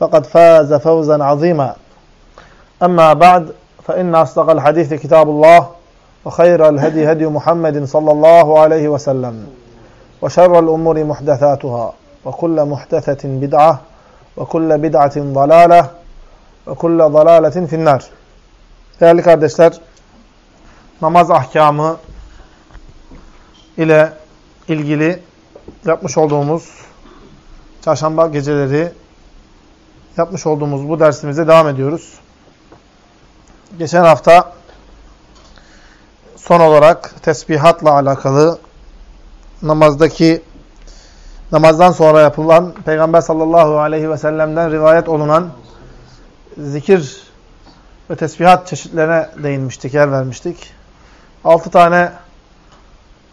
فقد فاز فوزا عظيما أما بعد فإن أصدق الحديث كتاب الله وخير الهدي هدي محمد صلى الله عليه وسلم وشر الأمور محدثاتها وكل محدثة بدعة وكل بدعة ضلالة وكل ضلالة في النار Değerli kardeşler, namaz ahkamı ile ilgili yapmış olduğumuz çarşamba geceleri yapmış olduğumuz bu dersimize devam ediyoruz. Geçen hafta son olarak tesbihatla alakalı namazdaki namazdan sonra yapılan Peygamber sallallahu aleyhi ve sellem'den rivayet olunan zikir ve tesbihat çeşitlerine değinmiştik, yer vermiştik. Altı tane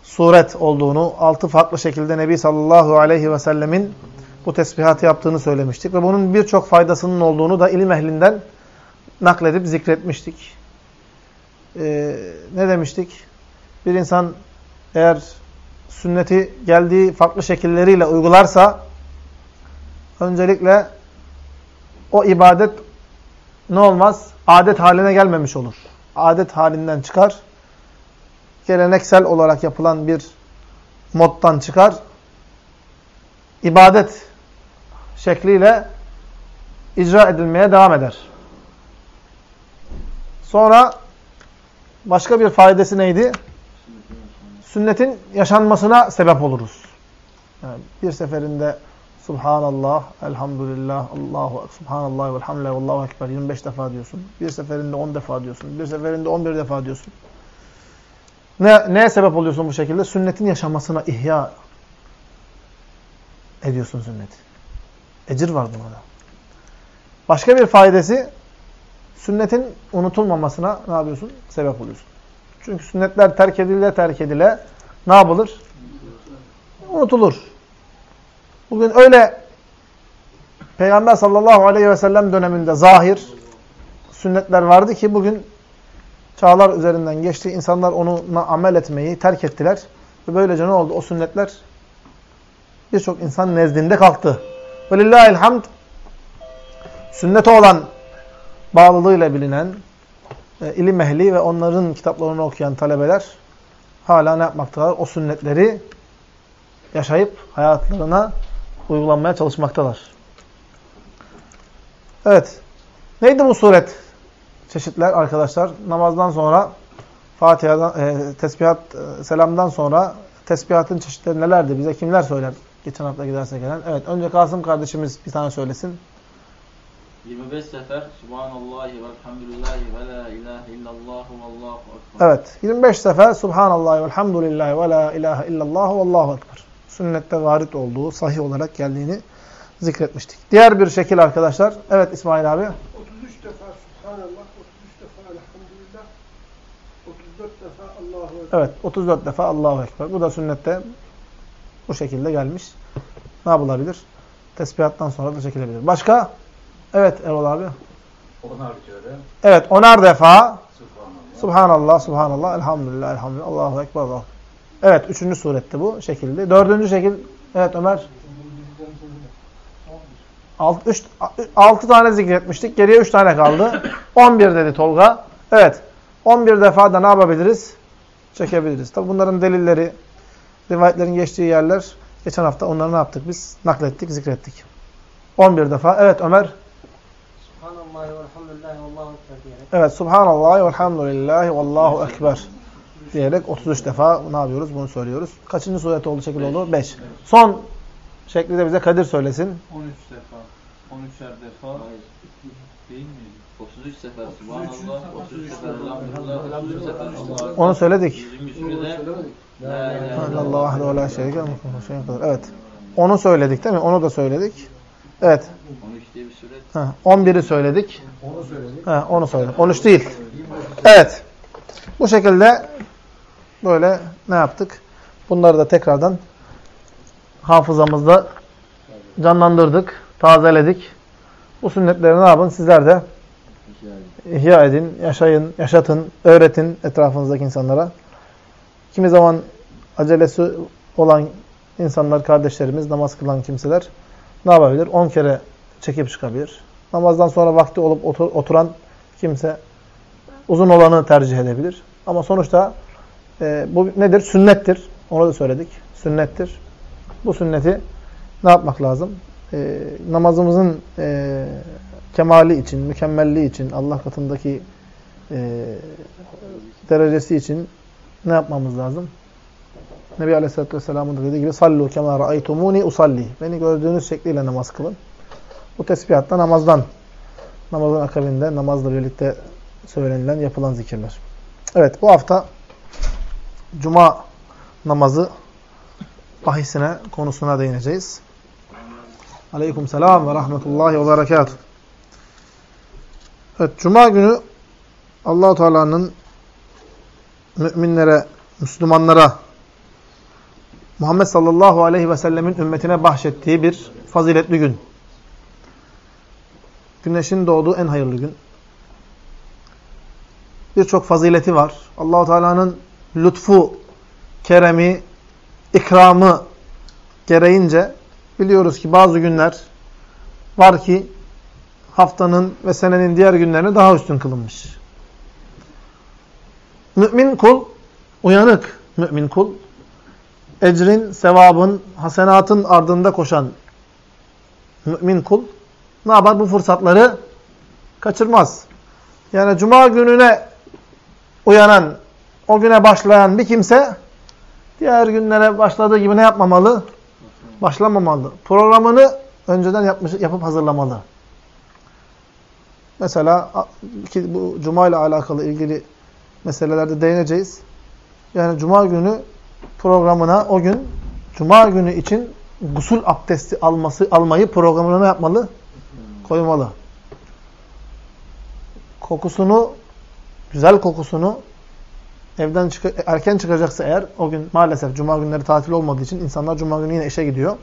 suret olduğunu, altı farklı şekilde Nebi sallallahu aleyhi ve sellemin bu tesbihatı yaptığını söylemiştik. Ve bunun birçok faydasının olduğunu da ilim ehlinden nakledip zikretmiştik. Ee, ne demiştik? Bir insan eğer sünneti geldiği farklı şekilleriyle uygularsa öncelikle o ibadet ne olmaz? Adet haline gelmemiş olur. Adet halinden çıkar. Geleneksel olarak yapılan bir moddan çıkar. İbadet şekliyle icra edilmeye devam eder. Sonra başka bir faydası neydi? Sünnetin yaşanmasına sebep oluruz. Yani bir seferinde Subhanallah, Elhamdülillah, Allahu Subhanallah ve Elhamdülillah, Allahu Ekber 25 defa diyorsun. Bir seferinde 10 defa diyorsun. Bir seferinde 11 defa diyorsun. Ne, neye sebep oluyorsun bu şekilde? Sünnetin yaşamasına ihya ediyorsun sünneti. Ecir var buna da. Başka bir faydası sünnetin unutulmamasına ne yapıyorsun? Sebep oluyorsun. Çünkü sünnetler terk edile terk edile ne yapılır? Unutulur. Bugün öyle Peygamber sallallahu aleyhi ve sellem döneminde zahir sünnetler vardı ki bugün çağlar üzerinden geçti. İnsanlar onunla amel etmeyi terk ettiler. Ve böylece ne oldu? O sünnetler birçok insan nezdinde kalktı. Velillahilhamd sünnete olan bağlılığıyla bilinen e, ilim ehli ve onların kitaplarını okuyan talebeler hala ne yapmaktalar? O sünnetleri yaşayıp hayatlarına uygulanmaya çalışmaktalar. Evet. Neydi bu suret? Çeşitler arkadaşlar. Namazdan sonra Fatiha'dan, e, tesbihat, e, selamdan sonra tesbihatın çeşitleri nelerdi? Bize kimler söyler? Geçen hafta giderse gelen. Evet. Önce Kasım kardeşimiz bir tane söylesin. 25 sefer Subhanallahi velhamdülillahi ve la ilahe illallah ve allahu ekber. Evet. 25 sefer Subhanallah ve elhamdülillahi ve la ilahe illallah ve allahu ekber. Sünnette varit olduğu, sahih olarak geldiğini zikretmiştik. Diğer bir şekil arkadaşlar. Evet İsmail abi. 33 defa Subhanallah, 33 defa Elhamdülillah, 34 defa Allahu Ekber. Evet. 34 defa Allahu Ekber. Bu da sünnette bu şekilde gelmiş. Ne yapılabilir? Tesbihattan sonra da çekilebilir. Başka? Evet Erol abi. Onar kere Evet. Onar defa Subhanallah. Subhanallah, Subhanallah, Elhamdülillah, Elhamdülillah, Allahu Ekber, Allahu Evet. Üçüncü surette bu şekilde. Dördüncü şekil. Evet Ömer. Alt, üç, altı tane zikretmiştik. Geriye üç tane kaldı. On bir dedi Tolga. Evet. On bir defa da ne yapabiliriz? Çekebiliriz. Tabi bunların delilleri, rivayetlerin geçtiği yerler, geçen hafta onları ne yaptık biz? Naklettik, zikrettik. 11 defa. Evet Ömer. Subhanallah ve elhamdülillahi ve Allahu ekber diyerek. Evet Subhanallah ve elhamdülillahi ve Allahu ekber diyerek 33 defa ne yapıyoruz? Bunu söylüyoruz. Kaçıncı suret oldu şekil oldu? 5. Son şekli de bize Kadir söylesin. 13 defa. 13'er defa Hayır. değil miydi? 33 sefer Subhanallah, 33 sefer Elhamdülillah, 33 sefer Allahu Ekber. Onu söyledik. 120 sürede. Allah vahde ve la şerike lehu şeyin kadar. Evet. Onu söyledik değil mi? Onu da söyledik. Evet. 13 diye bir süre. Ha, 11'i söyledik. Onu söyledik. Ha, onu söyledik. 13 değil. Evet. Bu şekilde böyle ne yaptık? Bunları da tekrardan hafızamızda canlandırdık, tazeledik. Bu sünnetleri ne yapın? Sizler de ihya edin, yaşayın, yaşatın, öğretin etrafınızdaki insanlara. Kimi zaman acelesi olan insanlar, kardeşlerimiz, namaz kılan kimseler ne yapabilir? 10 kere çekip çıkabilir. Namazdan sonra vakti olup otur, oturan kimse uzun olanı tercih edebilir. Ama sonuçta e, bu nedir? Sünnettir. Onu da söyledik. Sünnettir. Bu sünneti ne yapmak lazım? E, namazımızın e, kemali için, mükemmelliği için, Allah katındaki e, derecesi için ne yapmamız lazım? Nebi Aleyhisselatü Vesselam'ın da dediği gibi sallu kema ra'aytumuni usalli. Beni gördüğünüz şekliyle namaz kılın. Bu tesbihatta namazdan, namazın akabinde namazla birlikte söylenilen, yapılan zikirler. Evet, bu hafta Cuma namazı bahisine, konusuna değineceğiz. Aleyküm selam ve rahmetullahi ve berekatuhu. Evet, Cuma günü allah Teala'nın müminlere, Müslümanlara, Muhammed sallallahu aleyhi ve sellemin ümmetine bahşettiği bir faziletli gün. Güneşin doğduğu en hayırlı gün. Birçok fazileti var. Allahu Teala'nın lütfu, keremi, ikramı gereğince biliyoruz ki bazı günler var ki haftanın ve senenin diğer günlerine daha üstün kılınmış. Mümin kul, uyanık mümin kul, ecrin, sevabın, hasenatın ardında koşan mümin kul ne yapar? Bu fırsatları kaçırmaz. Yani cuma gününe uyanan, o güne başlayan bir kimse diğer günlere başladığı gibi ne yapmamalı? Başlamamalı. Programını önceden yapmış, yapıp hazırlamalı. Mesela ki bu cuma ile alakalı ilgili meselelerde değineceğiz. Yani cuma günü programına o gün cuma günü için gusül abdesti alması almayı programına ne yapmalı? Koymalı. Kokusunu güzel kokusunu evden çık erken çıkacaksa eğer o gün maalesef cuma günleri tatil olmadığı için insanlar cuma günü yine işe gidiyor.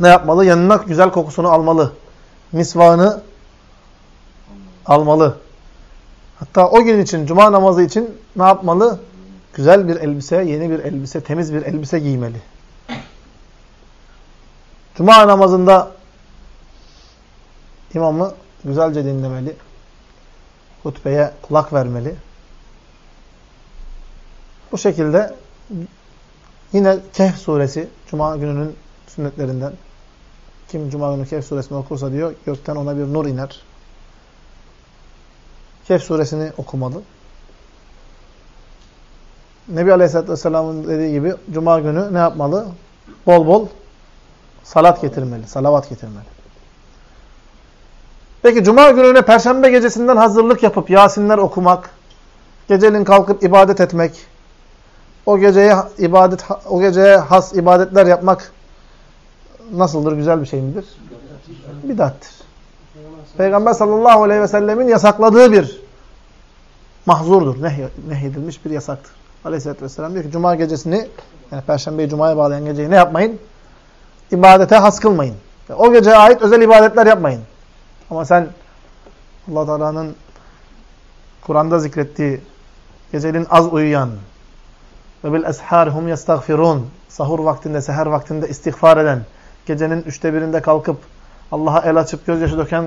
Ne yapmalı? Yanına güzel kokusunu almalı. Misvağını almalı. Hatta o gün için, cuma namazı için ne yapmalı? Güzel bir elbise, yeni bir elbise, temiz bir elbise giymeli. Cuma namazında imamı güzelce dinlemeli. Hutbeye kulak vermeli. Bu şekilde yine Kehf suresi, Cuma gününün sünnetlerinden. Kim Cuma günü Kehf suresini okursa diyor, gökten ona bir nur iner. Kehf suresini okumalı. Nebi Aleyhisselatü Vesselam'ın dediği gibi Cuma günü ne yapmalı? Bol bol salat getirmeli, salavat getirmeli. Peki Cuma gününe Perşembe gecesinden hazırlık yapıp Yasinler okumak, gecenin kalkıp ibadet etmek, o geceye ibadet, o geceye has ibadetler yapmak nasıldır? Güzel bir şey midir? Bidattir. Peygamber sallallahu aleyhi ve sellemin yasakladığı bir mahzurdur. Nehy nehyedilmiş bir yasaktır. Aleyhisselatü vesselam diyor ki Cuma gecesini yani Perşembeyi Cuma'ya bağlayan geceyi ne yapmayın? İbadete has kılmayın. O geceye ait özel ibadetler yapmayın. Ama sen allah Teala'nın Kur'an'da zikrettiği gecenin az uyuyan ve bil esharhum yestagfirun sahur vaktinde, seher vaktinde istiğfar eden, gecenin üçte birinde kalkıp Allah'a el açıp gözyaşı döken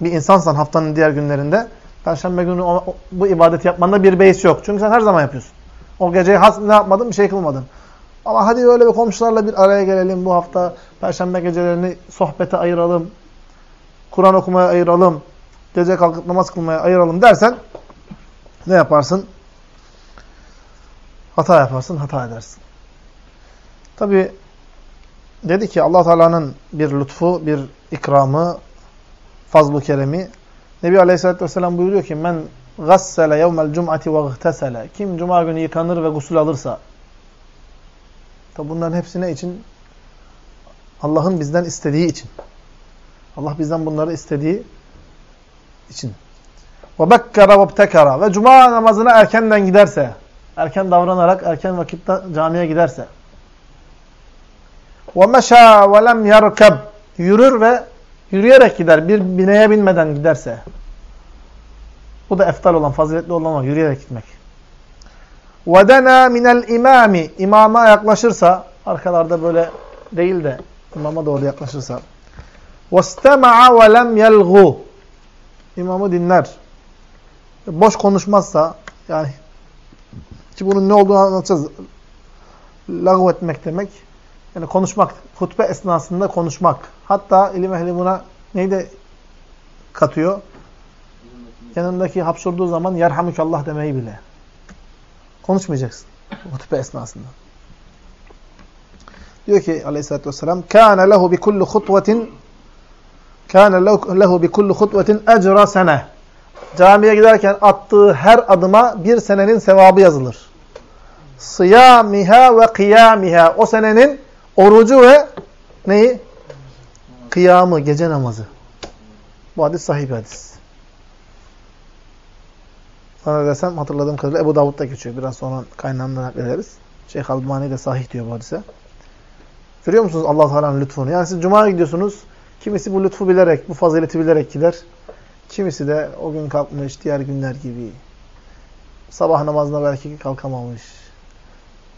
bir insansan haftanın diğer günlerinde Perşembe günü o, bu ibadeti yapmanda bir beis yok. Çünkü sen her zaman yapıyorsun. O geceyi has, ne yapmadın? Bir şey kılmadın. Ama hadi öyle bir komşularla bir araya gelelim bu hafta. Perşembe gecelerini sohbete ayıralım. Kur'an okumaya ayıralım. Gece kalkıp namaz kılmaya ayıralım dersen ne yaparsın? Hata yaparsın, hata edersin. Tabi dedi ki allah Teala'nın bir lütfu, bir ikramı, fazlu keremi. Nebi Aleyhisselatü Vesselam buyuruyor ki men gassele yevmel cum'ati ve ghtesele. Kim cuma günü yıkanır ve gusül alırsa. Tabi bunların hepsi ne için? Allah'ın bizden istediği için. Allah bizden bunları istediği için. Ve bekkara ve btekara. Ve cuma namazına erkenden giderse, erken davranarak erken vakitte camiye giderse. Ve meşâ ve lem yerkeb. Yürür ve yürüyerek gider. Bir bineye binmeden giderse. Bu da eftal olan, faziletli olan o. Yürüyerek gitmek. Ve dena minel imami. İmama yaklaşırsa, arkalarda böyle değil de imama doğru yaklaşırsa. وَاسْتَمَعَ وَلَمْ يَلْغُوا İmamı dinler. Boş konuşmazsa, yani ki bunun ne olduğunu anlatacağız. Lağv etmek demek. Yani konuşmak, hutbe esnasında konuşmak. Hatta ilim ehli buna neyde katıyor? Yanındaki hapşurduğu zaman yerhamükallah demeyi bile. Konuşmayacaksın hutbe esnasında. Diyor ki aleyhissalatü vesselam كَانَ لَهُ بِكُلُّ خُطْوَةٍ كَانَ لَهُ بِكُلُّ خُطْوَةٍ اَجْرَ sene. Camiye giderken attığı her adıma bir senenin sevabı yazılır. Sıyamiha ve kıyamiha. O senenin orucu ve neyi? Kıyamı, gece namazı. Bu hadis sahih bir hadis. Sana desem hatırladığım kadarıyla Ebu Davud'da geçiyor. Biraz sonra kaynağından naklederiz. Şeyh Albani de sahih diyor bu hadise. Görüyor musunuz Allah Teala'nın lütfunu? Yani siz Cuma'ya gidiyorsunuz. Kimisi bu lütfu bilerek, bu fazileti bilerek gider. Kimisi de o gün kalkmış, diğer günler gibi. Sabah namazına belki kalkamamış.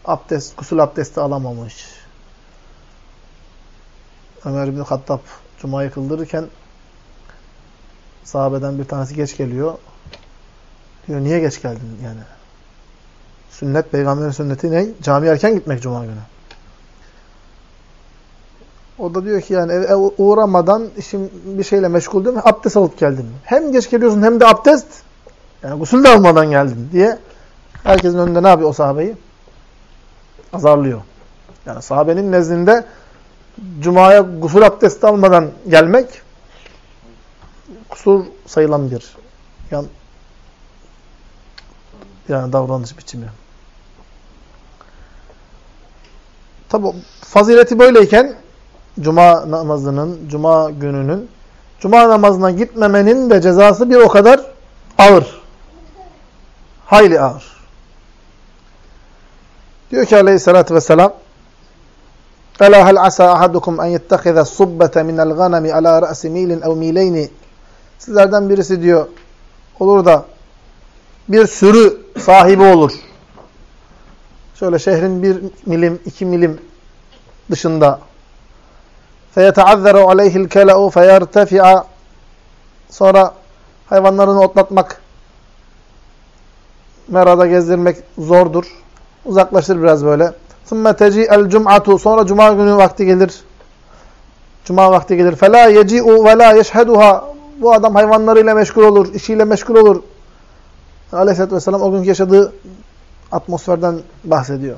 Abdest, kusul abdesti alamamış. Ömer bin Hattab Cuma'yı kıldırırken sahabeden bir tanesi geç geliyor. Diyor niye geç geldin yani? Sünnet, peygamberin sünneti ne? Cami erken gitmek Cuma günü. O da diyor ki yani eve uğramadan işim bir şeyle meşguldüm. Abdest alıp geldim. Hem geç geliyorsun hem de abdest. Yani gusül de almadan geldin diye. Herkesin önünde ne yapıyor o sahabeyi? Azarlıyor. Yani sahabenin nezdinde Cuma'ya gusül abdesti almadan gelmek kusur sayılan bir yan, yani davranış biçimi. Tabi fazileti böyleyken Cuma namazının, Cuma gününün, Cuma namazına gitmemenin de cezası bir o kadar ağır. Hayli ağır. Diyor ki aleyhissalatü vesselam Ela hel asa ahadukum en yettehize subbete minel ganemi ala ra'si milin ev mileyni Sizlerden birisi diyor olur da bir sürü sahibi olur. Şöyle şehrin bir milim, iki milim dışında فَيَتَعَذَّرُ عَلَيْهِ الْكَلَأُ فَيَرْتَفِعَ Sonra hayvanlarını otlatmak, merada gezdirmek zordur. Uzaklaşır biraz böyle. ثُمَّ تَجِيءَ الْجُمْعَةُ Sonra cuma günü vakti gelir. Cuma vakti gelir. فَلَا يَجِئُ وَلَا يَشْهَدُهَا Bu adam hayvanlarıyla meşgul olur, işiyle meşgul olur. Aleyhisselatü Vesselam o günkü yaşadığı atmosferden bahsediyor.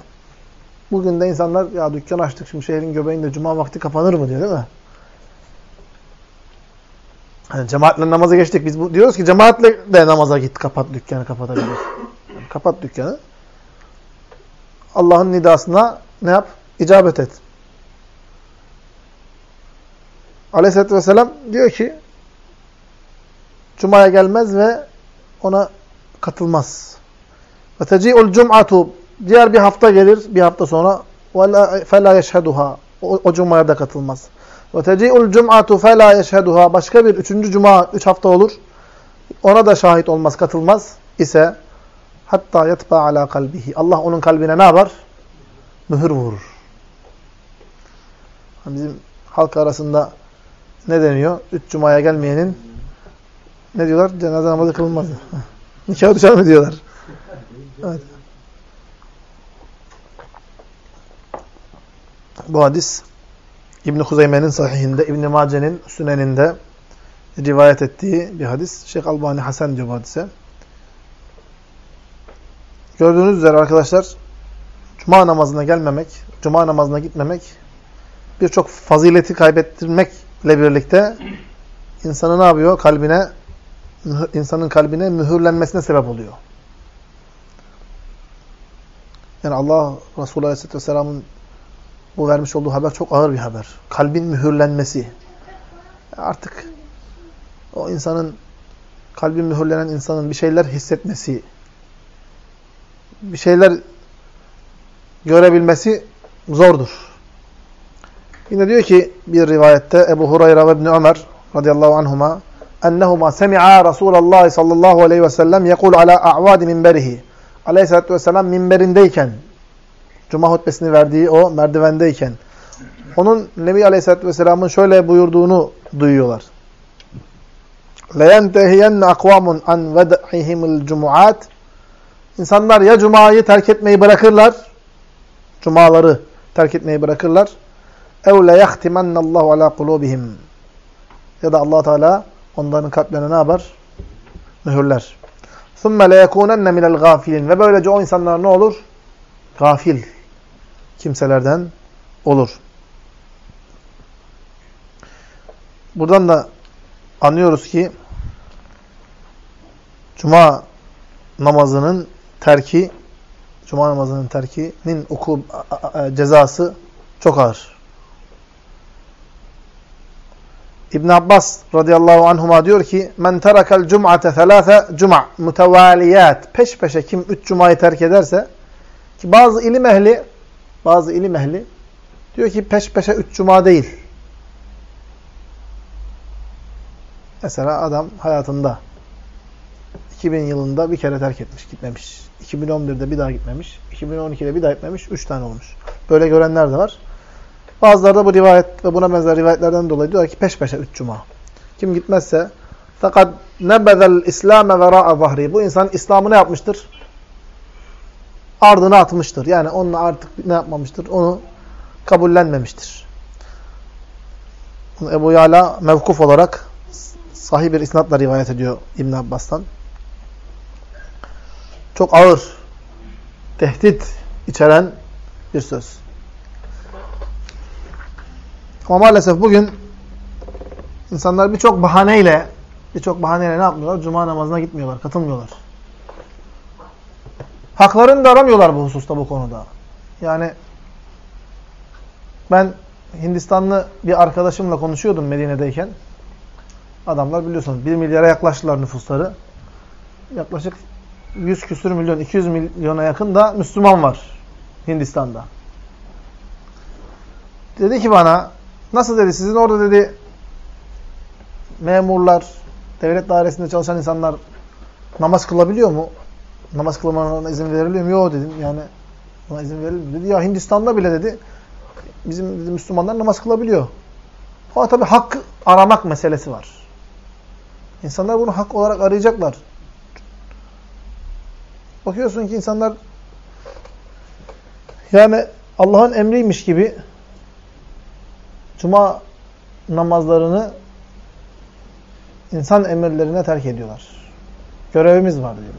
Bugün de insanlar ya dükkan açtık şimdi şehrin göbeğinde cuma vakti kapanır mı diyor değil mi? Yani cemaatle namaza geçtik. Biz bu, diyoruz ki cemaatle de namaza git kapat dükkanı kapatabilir. Yani kapat dükkanı. Allah'ın nidasına ne yap? İcabet et. Aleyhisselatü Vesselam diyor ki Cuma'ya gelmez ve ona katılmaz. Ve teci'ul cum'atu diğer bir hafta gelir, bir hafta sonra فَلَا يَشْهَدُهَا o, o cumaya da katılmaz. Ve teci'ul cum'atu فَلَا يَشْهَدُهَا Başka bir üçüncü cuma, üç hafta olur. Ona da şahit olmaz, katılmaz ise hatta yatba ala kalbihi. Allah onun kalbine ne yapar? Mühür vurur. Bizim halk arasında ne deniyor? Üç cumaya gelmeyenin ne diyorlar? Cenaze namazı kılınmaz. Nikah düşer mi diyorlar? Evet. Bu hadis İbn-i Huzeyme'nin sahihinde, İbn-i Mace'nin süneninde rivayet ettiği bir hadis. Şeyh Albani Hasan diyor bu hadise. Gördüğünüz üzere arkadaşlar Cuma namazına gelmemek, Cuma namazına gitmemek birçok fazileti kaybettirmekle birlikte insanı ne yapıyor? Kalbine insanın kalbine mühürlenmesine sebep oluyor. Yani Allah Resulü Aleyhisselatü Vesselam'ın bu vermiş olduğu haber çok ağır bir haber. Kalbin mühürlenmesi. Artık o insanın, kalbin mühürlenen insanın bir şeyler hissetmesi, bir şeyler görebilmesi zordur. Yine diyor ki bir rivayette Ebu Hureyre ve İbni Ömer radıyallahu anhuma ennehuma semi'a Resulallah sallallahu aleyhi ve sellem yekul ala a'vadi minberihi. Aleyhisselatü vesselam minberindeyken Cuma hutbesini verdiği o merdivendeyken onun Nebi Aleyhisselatü Vesselam'ın şöyle buyurduğunu duyuyorlar. لَيَنْتَهِيَنَّ اَقْوَامٌ عَنْ وَدْعِهِمُ الْجُمُعَاتِ İnsanlar ya Cuma'yı terk etmeyi bırakırlar, Cumaları terk etmeyi bırakırlar. اَوْ لَيَخْتِمَنَّ اللّٰهُ عَلَى قُلُوبِهِمْ Ya da allah Teala onların kalplerine ne yapar? Mühürler. ثُمَّ لَيَكُونَنَّ مِنَ الْغَافِلِينَ Ve böylece o insanlar ne olur? Gafil kimselerden olur. Buradan da anlıyoruz ki Cuma namazının terki Cuma namazının terkinin oku cezası çok ağır. İbn Abbas radıyallahu anhuma diyor ki: "Men terakal cum'ate thalâfe cuma mutevaliyat." Peş peşe kim üç cumayı terk ederse ki bazı ilim ehli bazı ilim ehli diyor ki peş peşe üç cuma değil. Mesela adam hayatında 2000 yılında bir kere terk etmiş, gitmemiş. 2011'de bir daha gitmemiş. 2012'de bir daha gitmemiş. Üç tane olmuş. Böyle görenler de var. Bazıları da bu rivayet ve buna benzer rivayetlerden dolayı diyor ki peş peşe üç cuma. Kim gitmezse fakat nebezel İslame vera'a zahri. Bu insan İslam'ı ne yapmıştır? Ardına atmıştır. Yani onunla artık ne yapmamıştır? Onu kabullenmemiştir. Ebu Yala mevkuf olarak sahih bir isnatla rivayet ediyor İbn Abbas'tan. Çok ağır, tehdit içeren bir söz. Ama maalesef bugün insanlar birçok bahaneyle birçok bahaneyle ne yapmıyorlar? Cuma namazına gitmiyorlar, katılmıyorlar. Haklarını da aramıyorlar bu hususta, bu konuda. Yani ben Hindistanlı bir arkadaşımla konuşuyordum Medine'deyken. Adamlar biliyorsunuz 1 milyara yaklaştılar nüfusları. Yaklaşık 100 küsür milyon, 200 milyona yakın da Müslüman var Hindistan'da. Dedi ki bana, nasıl dedi sizin orada dedi memurlar, devlet dairesinde çalışan insanlar namaz kılabiliyor mu? Namaz kılmana izin veriliyor mu? Yok dedim. Yani ona izin verilmiyor. Dedi ya Hindistan'da bile dedi bizim dedi, Müslümanlar namaz kılabiliyor. Ama tabi hak aramak meselesi var. İnsanlar bunu hak olarak arayacaklar. Bakıyorsun ki insanlar yani Allah'ın emriymiş gibi cuma namazlarını insan emirlerine terk ediyorlar. Görevimiz var diyor.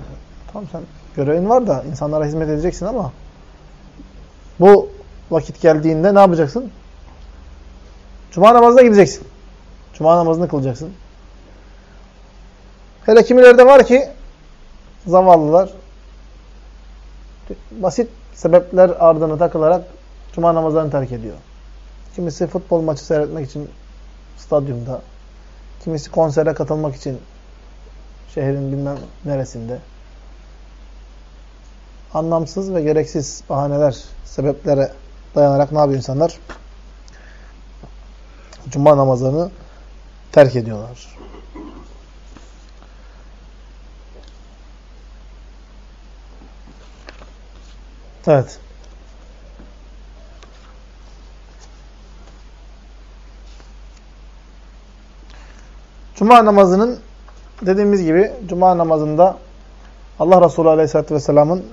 Tamam sen görevin var da insanlara hizmet edeceksin ama bu vakit geldiğinde ne yapacaksın? Cuma namazına gideceksin. Cuma namazını kılacaksın. Hele kimilerde var ki zavallılar basit sebepler ardına takılarak cuma namazlarını terk ediyor. Kimisi futbol maçı seyretmek için stadyumda, kimisi konsere katılmak için şehrin bilmem neresinde. Anlamsız ve gereksiz bahaneler, sebeplere dayanarak ne yapıyor insanlar? Cuma namazlarını terk ediyorlar. Evet. Cuma namazının dediğimiz gibi Cuma namazında Allah Resulü Aleyhisselatü Vesselam'ın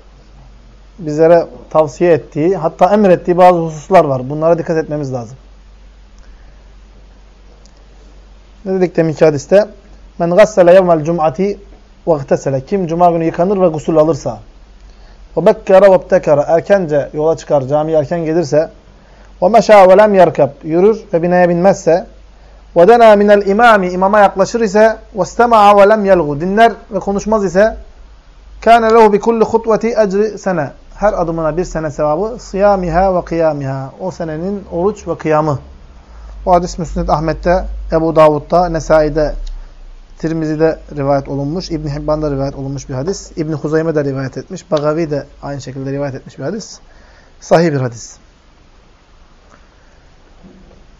bizlere tavsiye ettiği, hatta emrettiği bazı hususlar var. Bunlara dikkat etmemiz lazım. Ne dedik deminki hadiste? Men gassele yevmel cum'ati ve. Kim cuma günü yıkanır ve gusül alırsa. Ve btekere. Erkence yola çıkar, camiye erken gelirse. Ve lem yerkab. Yürür ve bineye binmezse. Denâ minel imami. imama yaklaşır ise. Ve lem yelgu. Dinler ve konuşmaz ise. Lehu bi kulli hutveti ecri sene. Her adımına bir sene sevabı. Sıyamiha ve kıyamiha. O senenin oruç ve kıyamı. Bu hadis Müsned Ahmet'te, Ebu Davud'da, Nesai'de, Tirmizi'de rivayet olunmuş. İbn Hibban'da rivayet olunmuş bir hadis. İbn Huzeyme de rivayet etmiş. Bagavi de aynı şekilde rivayet etmiş bir hadis. Sahih bir hadis.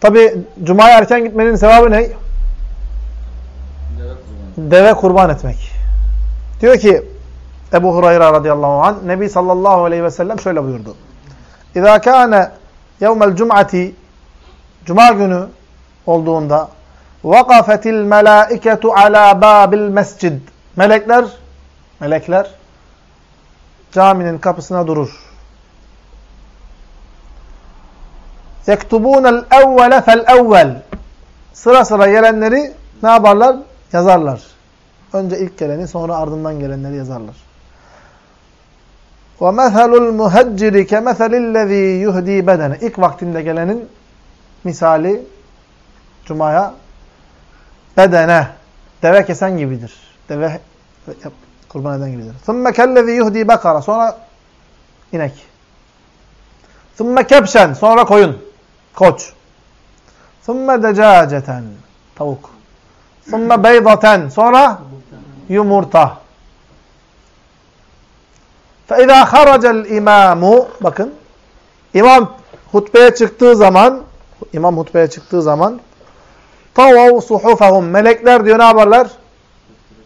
Tabi Cuma'ya erken gitmenin sevabı ne? Deve kurban etmek. Diyor ki Ebu Hurayra radıyallahu anh Nebi sallallahu aleyhi ve sellem şöyle buyurdu. İzâ kâne yevmel cum'ati Cuma günü olduğunda vakafetil melâiketu alâ bâbil mescid Melekler melekler caminin kapısına durur. Yektubûnel evvele fel evvel Sıra sıra gelenleri ne yaparlar? Yazarlar. Önce ilk geleni sonra ardından gelenleri yazarlar. وَمَثَلُ الْمُهَجِّرِ كَمَثَلِ الَّذ۪ي يُهْد۪ي bedene. İlk vaktinde gelenin misali Cuma'ya bedene, deve kesen gibidir. Deve kurban eden gibidir. ثُمَّ كَلَّذ۪ي يُهْد۪ي bakara. Sonra inek. ثُمَّ kepşen. Sonra koyun. Koç. ثُمَّ دَجَاجَةً. Tavuk. ثُمَّ beyzaten. Sonra yumurta. فَاِذَا خَرَجَ الْاِمَامُ Bakın. İmam hutbeye çıktığı zaman İmam hutbeye çıktığı zaman Tavav suhufahum. Melekler diyor ne yaparlar?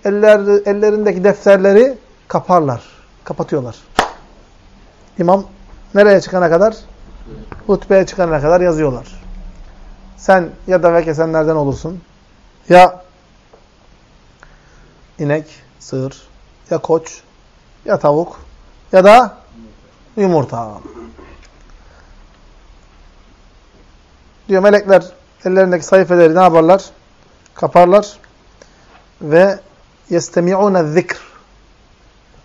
Eller, ellerindeki defterleri kaparlar. Kapatıyorlar. İmam nereye çıkana kadar? Hutbeye çıkana kadar yazıyorlar. Sen ya deve kesenlerden olursun. Ya inek, sığır, ya koç, ya tavuk, ya da yumurta. Diyor melekler ellerindeki sayfeleri ne yaparlar? Kaparlar ve yestemi'une zikr.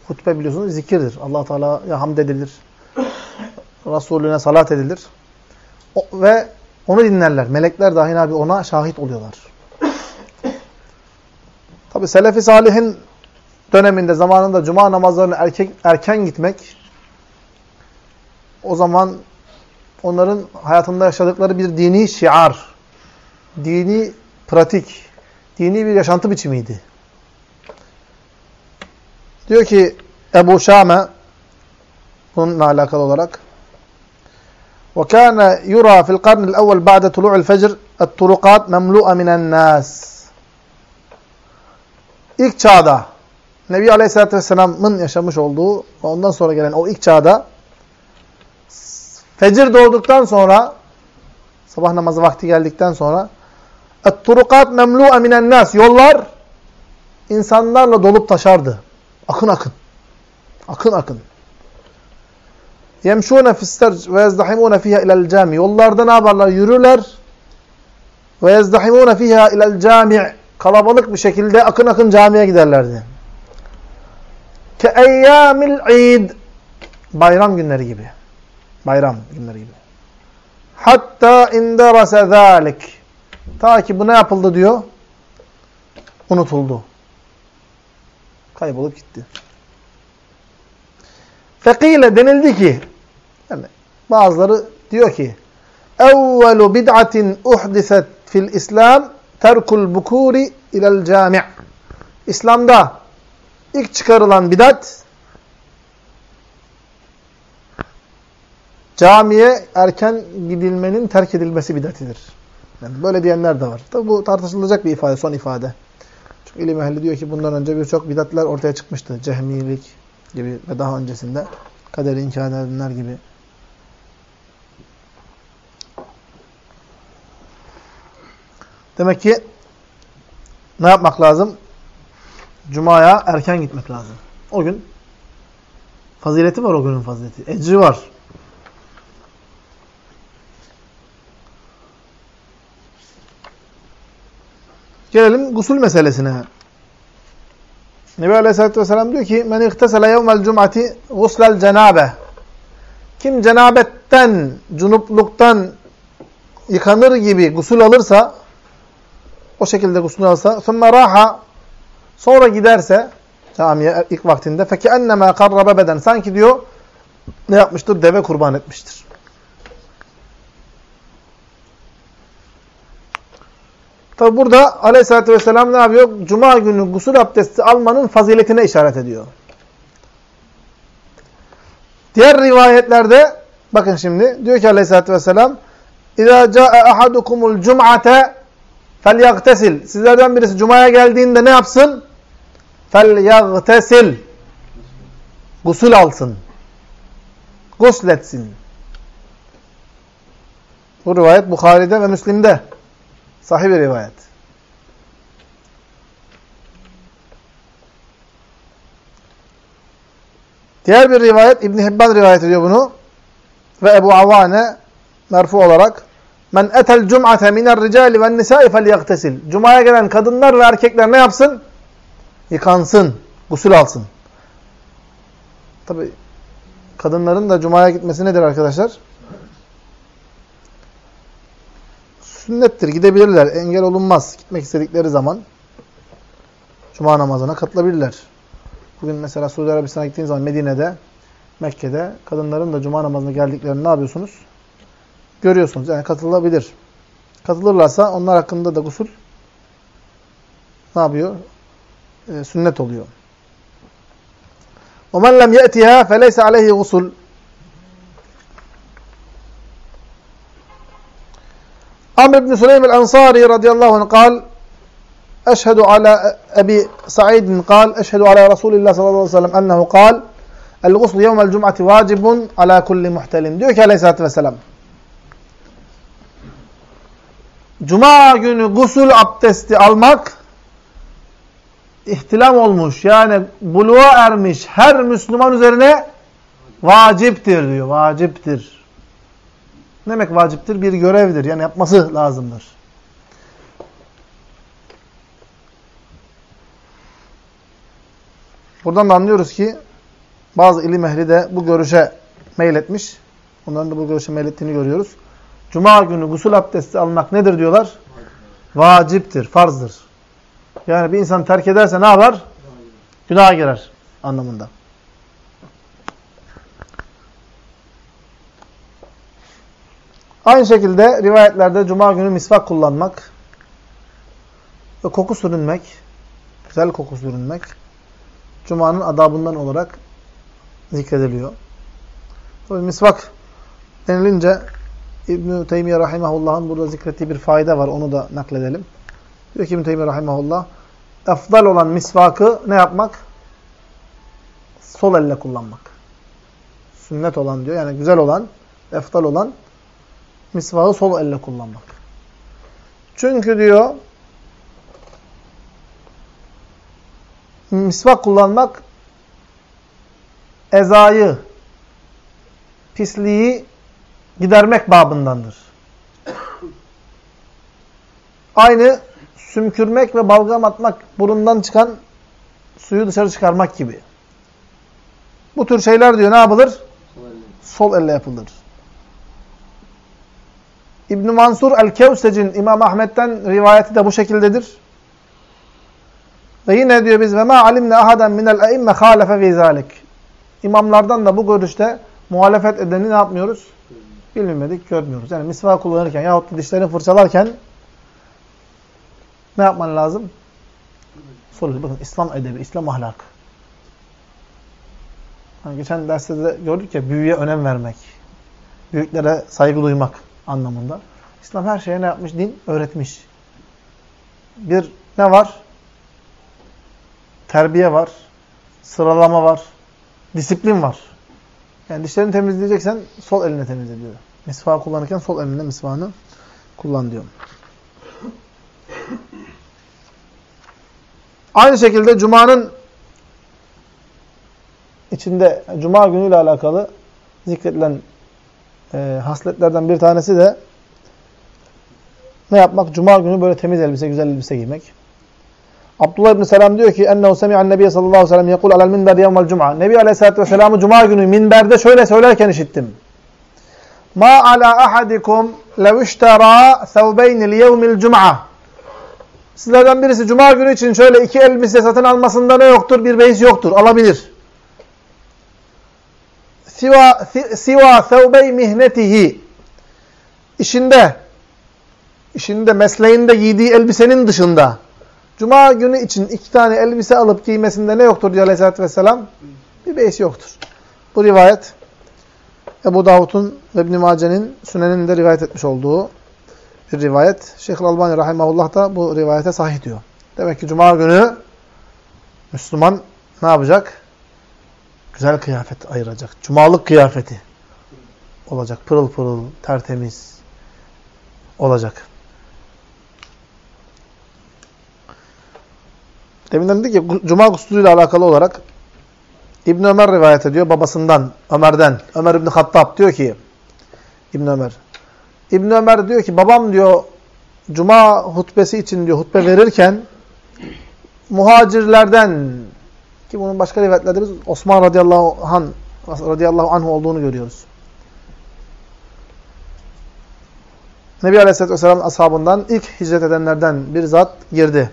Hutbe biliyorsunuz zikirdir. Allah Teala'ya hamd edilir. Resulüne salat edilir. O, ve onu dinlerler. Melekler dahi abi ona şahit oluyorlar. Tabi Selefi Salih'in döneminde, zamanında cuma namazlarına erken, erken gitmek o zaman onların hayatında yaşadıkları bir dini şiar, dini pratik, dini bir yaşantı biçimiydi. Diyor ki Ebu Şame bununla alakalı olarak وَكَانَ يُرَى فِي الْقَرْنِ الْأَوَّلِ بَعْدَ طُلُوعِ الْفَجْرِ الطُّرُقَاتِ مَمْلُؤَ مِنَ النَّاسِ İlk çağda Nebi Aleyhisselatü Vesselam'ın yaşamış olduğu ve ondan sonra gelen o ilk çağda fecir doğduktan sonra sabah namazı vakti geldikten sonra et-turukat memlu'a minen yollar insanlarla dolup taşardı. Akın akın. Akın akın. Yemşûne fisserc ve yezdahimûne fiha ilel cami. Yollarda ne yaparlar? Yürürler. Ve yezdahimûne fiha ilel cami. Kalabalık bir şekilde akın akın camiye giderlerdi. Ke eyyâmil id. Bayram günleri gibi. Bayram günleri gibi. Hatta inderase zâlik. Ta ki bu ne yapıldı diyor? Unutuldu. Kaybolup gitti. Fekile denildi ki yani bazıları diyor ki evvelu bid'atin uhdiset fil İslam terkul bukuri ilel cami' İslam'da ilk çıkarılan bidat camiye erken gidilmenin terk edilmesi bidatidir. Yani böyle diyenler de var. Tabi bu tartışılacak bir ifade, son ifade. Çünkü ilim ehli diyor ki bundan önce birçok bidatler ortaya çıkmıştı. Cehmilik gibi ve daha öncesinde kaderi inkar edenler gibi. Demek ki ne yapmak lazım? Cuma'ya erken gitmek lazım. O gün Fazileti var o günün fazileti. Ecri var. Gelelim gusül meselesine. Nebi Aleyhisselatü Vesselam diyor ki men ihtesele yevmel cum'ati guslel cenabe kim cenabetten, cunupluktan yıkanır gibi gusül alırsa o şekilde gusül alırsa sonra raha sonra giderse camiye ilk vaktinde feki enneme karrabe beden sanki diyor ne yapmıştır? Deve kurban etmiştir. Tabi burada aleyhissalatü vesselam ne yapıyor? Cuma günü gusül abdesti almanın faziletine işaret ediyor. Diğer rivayetlerde bakın şimdi diyor ki aleyhissalatü vesselam اِذَا جَاءَ أَحَدُكُمُ الْجُمْعَةَ فَلْيَغْتَسِلْ Sizlerden birisi Cuma'ya geldiğinde ne yapsın? فَلْيَغْتَسِلْ Gusül alsın. Gusletsin. Bu rivayet Bukhari'de ve Müslim'de. Sahih bir rivayet. Diğer bir rivayet İbn Hibban rivayet ediyor bunu ve Ebu Avane merfu olarak Men etel cum'ate minel ricali ven nisa'i felyagtesil. Cuma'ya gelen kadınlar ve erkekler ne yapsın? Yıkansın, gusül alsın. Tabi kadınların da cumaya gitmesi nedir arkadaşlar? Sünnettir, gidebilirler, engel olunmaz. Gitmek istedikleri zaman cuma namazına katılabilirler. Bugün mesela Suudi Arabistan'a gittiğiniz zaman Medine'de, Mekke'de kadınların da cuma namazına geldiklerini ne yapıyorsunuz? Görüyorsunuz. Yani katılabilir. Katılırlarsa onlar hakkında da gusül ne yapıyor? Ee, sünnet oluyor. وَمَنْ لَمْ يَأْتِهَا فَلَيْسَ عَلَيْهِ غُسُلٌ Amr ibn Süleym el-Ensari radıyallahu anh kal Eşhedü ala Ebi Sa'idin kal Eşhedü ala Resulillah sallallahu aleyhi ve sellem ennehu kal El-guslu yevmel cum'ati vacibun ala kulli muhtelim. Diyor ki aleyhissalatü vesselam Cuma günü gusül abdesti almak ihtilam olmuş yani buluğa ermiş her Müslüman üzerine vaciptir diyor. Vaciptir. Ne demek vaciptir? Bir görevdir. Yani yapması lazımdır. Buradan da anlıyoruz ki bazı ilim ehli de bu görüşe meyletmiş. Onların da bu görüşe meylettiğini görüyoruz. Cuma günü gusül abdesti almak nedir diyorlar? Vaciptir, farzdır. Yani bir insan terk ederse ne yapar? Günaha girer anlamında. Aynı şekilde rivayetlerde cuma günü misvak kullanmak ve koku sürünmek, güzel koku sürünmek cumanın adabından olarak zikrediliyor. Tabii misvak denilince İbn-i Teymiye Rahimahullah'ın burada zikrettiği bir fayda var. Onu da nakledelim. Diyor ki İbn-i Teymiye Rahimahullah efdal olan misvakı ne yapmak? Sol elle kullanmak. Sünnet olan diyor. Yani güzel olan, efdal olan misvağı sol elle kullanmak. Çünkü diyor misvak kullanmak ezayı, pisliği gidermek babındandır. Aynı sümkürmek ve balgam atmak, burundan çıkan suyu dışarı çıkarmak gibi. Bu tür şeyler diyor ne yapılır? Sol elle yapılır. İbn Mansur el-Kevsec'in İmam Ahmet'ten rivayeti de bu şekildedir. Ve yine diyor biz ve ma alimne ahaden minel eimme halefe fi zalik. İmamlardan da bu görüşte muhalefet edeni ne yapmıyoruz? Bilmedik, görmüyoruz. Yani misvak kullanırken yahut dişlerini fırçalarken ne yapman lazım? Soruyor. Bakın İslam edebi, İslam ahlakı. Hani geçen derste de gördük ya büyüye önem vermek. Büyüklere saygı duymak anlamında. İslam her şeye ne yapmış? Din öğretmiş. Bir ne var? Terbiye var. Sıralama var. Disiplin var. Yani dişlerini temizleyeceksen sol eline temizle diyor. Misvağı kullanırken sol eline misvağını kullan diyor. Aynı şekilde Cuma'nın içinde Cuma günüyle alakalı zikredilen e, hasletlerden bir tanesi de ne yapmak? Cuma günü böyle temiz elbise, güzel elbise giymek. Abdullah ibn Selam diyor ki ennehu semi'an nebiye sallallahu aleyhi ve sellem yekul alel minber yevmel cuma. Nebi aleyhissalatü vesselam'ı cuma günü minberde şöyle söylerken işittim. Ma ala ahadikum lev iştera li yevmil cuma. Sizlerden birisi cuma günü için şöyle iki elbise satın almasında ne yoktur? Bir beis yoktur. Alabilir. Siva, siva thawbey mihnetihi. İşinde, işinde, mesleğinde giydiği elbisenin dışında Cuma günü için iki tane elbise alıp giymesinde ne yoktur diyor Aleyhisselatü Vesselam? Bir beis yoktur. Bu rivayet Ebu Davud'un ve İbn-i Mace'nin Sünen'in de rivayet etmiş olduğu bir rivayet. Şeyh Albani Rahimahullah da bu rivayete sahih diyor. Demek ki Cuma günü Müslüman ne yapacak? Güzel kıyafet ayıracak. Cumalık kıyafeti olacak. Pırıl pırıl, tertemiz olacak. Deminden dedi ki Cuma gusluyla alakalı olarak İbn Ömer rivayet ediyor babasından, Ömer'den. Ömer İbn Hattab diyor ki İbn Ömer. İbn Ömer diyor ki babam diyor Cuma hutbesi için diyor hutbe verirken muhacirlerden ki bunun başka rivayetlerde biz Osman radıyallahu anh radıyallahu anh olduğunu görüyoruz. Nebi Aleyhisselatü Vesselam ashabından ilk hicret edenlerden bir zat girdi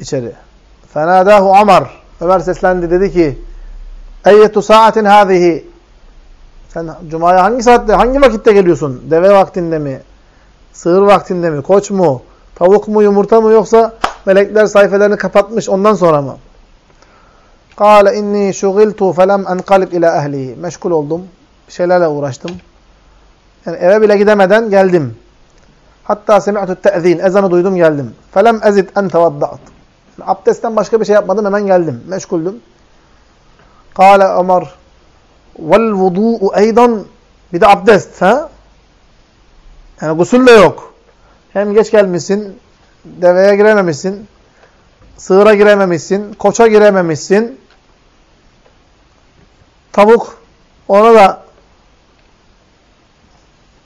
içeri. Fenadahu Ömer. Ömer seslendi dedi ki Eyyetu saatin hâzihi Sen Cuma'ya hangi saatte, hangi vakitte geliyorsun? Deve vaktinde mi? Sığır vaktinde mi? Koç mu? Tavuk mu? Yumurta mı? Yoksa melekler sayfelerini kapatmış ondan sonra mı? Kâle inni şugiltu felem enkalib ila ehli. Meşgul oldum. Bir şeylerle uğraştım. Yani eve bile gidemeden geldim. Hatta semi'tu te'zin. Ezanı duydum geldim. Felem ezid en tevadda'at. Abdestten başka bir şey yapmadım hemen geldim. Meşguldüm. Kale Ömer vel vudu'u eydan bir de abdest ha? Yani gusül de yok. Hem geç gelmişsin, deveye girememişsin, sığıra girememişsin, koça girememişsin. Tavuk ona da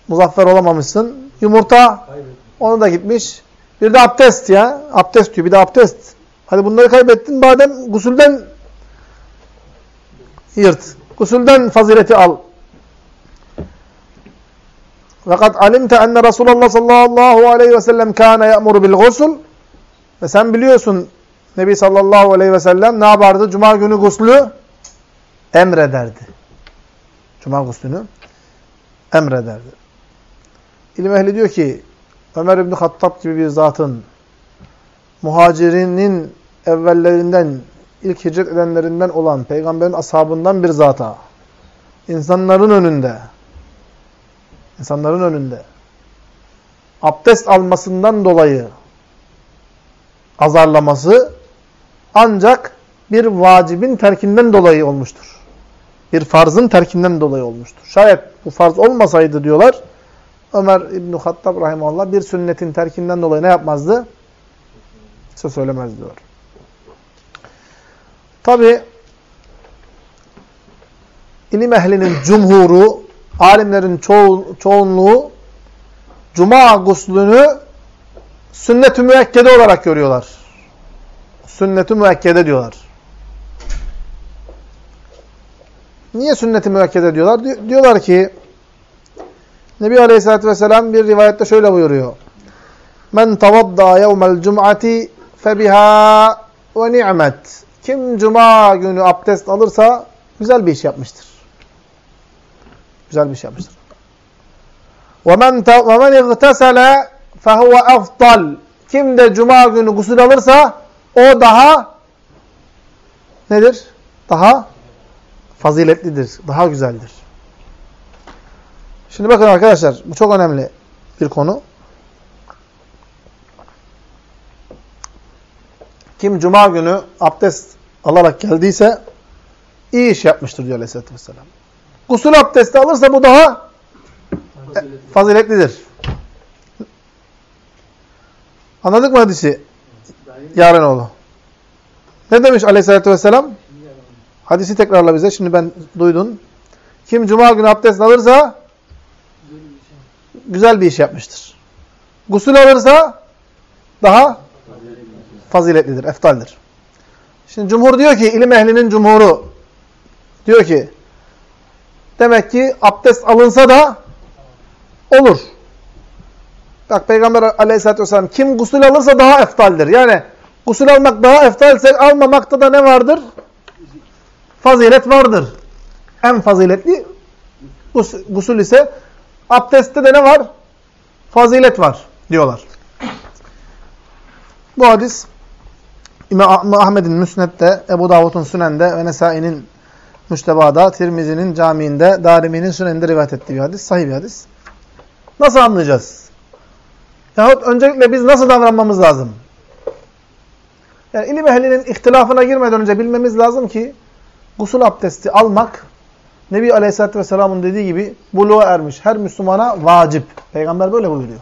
muzaffer olamamışsın. Yumurta onu da gitmiş. Bir de abdest ya. Abdest diyor. Bir de abdest. Hadi bunları kaybettin. Badem gusülden yırt. Gusülden fazileti al. Fakat alimte enne Resulullah sallallahu aleyhi ve sellem kâne ya'muru bil gusul. Ve sen biliyorsun Nebi sallallahu aleyhi ve sellem ne yapardı? Cuma günü guslü emrederdi. Cuma guslünü emrederdi. İlim ehli diyor ki Ömer İbni Hattab gibi bir zatın muhacirinin evvellerinden, ilk hicret edenlerinden olan peygamberin ashabından bir zata insanların önünde insanların önünde abdest almasından dolayı azarlaması ancak bir vacibin terkinden dolayı olmuştur. Bir farzın terkinden dolayı olmuştur. Şayet bu farz olmasaydı diyorlar Ömer İbn-i Hattab Rahimahullah bir sünnetin terkinden dolayı ne yapmazdı? Söz söylemez diyor. Tabi ilim ehlinin cumhuru, alimlerin ço çoğunluğu cuma guslünü sünnet-ü müekkede olarak görüyorlar. Sünnet-ü müekkede diyorlar. Niye sünnet-i müekkede diyorlar? Diyorlar ki Nebi Aleyhisselatü Vesselam bir rivayette şöyle buyuruyor. Men tavadda yevmel cum'ati febiha ve ni'met. Kim cuma günü abdest alırsa güzel bir iş yapmıştır. Güzel bir iş yapmıştır. وَمَنْ اِغْتَسَلَ فَهُوَ اَفْضَلْ Kim de cuma günü gusül alırsa o daha nedir? Daha faziletlidir, daha güzeldir. Şimdi bakın arkadaşlar, bu çok önemli bir konu. Kim cuma günü abdest alarak geldiyse iyi iş yapmıştır diyor Aleyhisselatü Vesselam. Gusül abdesti alırsa bu daha faziletli. faziletlidir. Anladık mı hadisi? Yarenoğlu. Ne demiş Aleyhisselatü Vesselam? Hadisi tekrarla bize. Şimdi ben duydun. Kim cuma günü abdest alırsa güzel bir iş yapmıştır. Gusül alırsa daha faziletlidir, eftaldir. Şimdi cumhur diyor ki, ilim ehlinin cumhuru diyor ki, demek ki abdest alınsa da olur. Bak Peygamber aleyhissalatü vesselam kim gusül alırsa daha eftaldir. Yani gusül almak daha eftalse almamakta da ne vardır? Fazilet vardır. En faziletli gusül, ise abdestte de ne var? Fazilet var diyorlar. Bu hadis İmam Ahmed'in Müsned'de, Ebu Davud'un Sünen'de ve Nesai'nin Müşteba'da, Tirmizi'nin Camii'nde, Darimi'nin Sünen'de rivayet ettiği bir hadis. Sahih bir hadis. Nasıl anlayacağız? Yahut öncelikle biz nasıl davranmamız lazım? Yani ilim ehlinin ihtilafına girmeden önce bilmemiz lazım ki gusül abdesti almak Nebi Aleyhisselatü Vesselam'ın dediği gibi buluğa ermiş her Müslümana vacip. Peygamber böyle buyuruyor.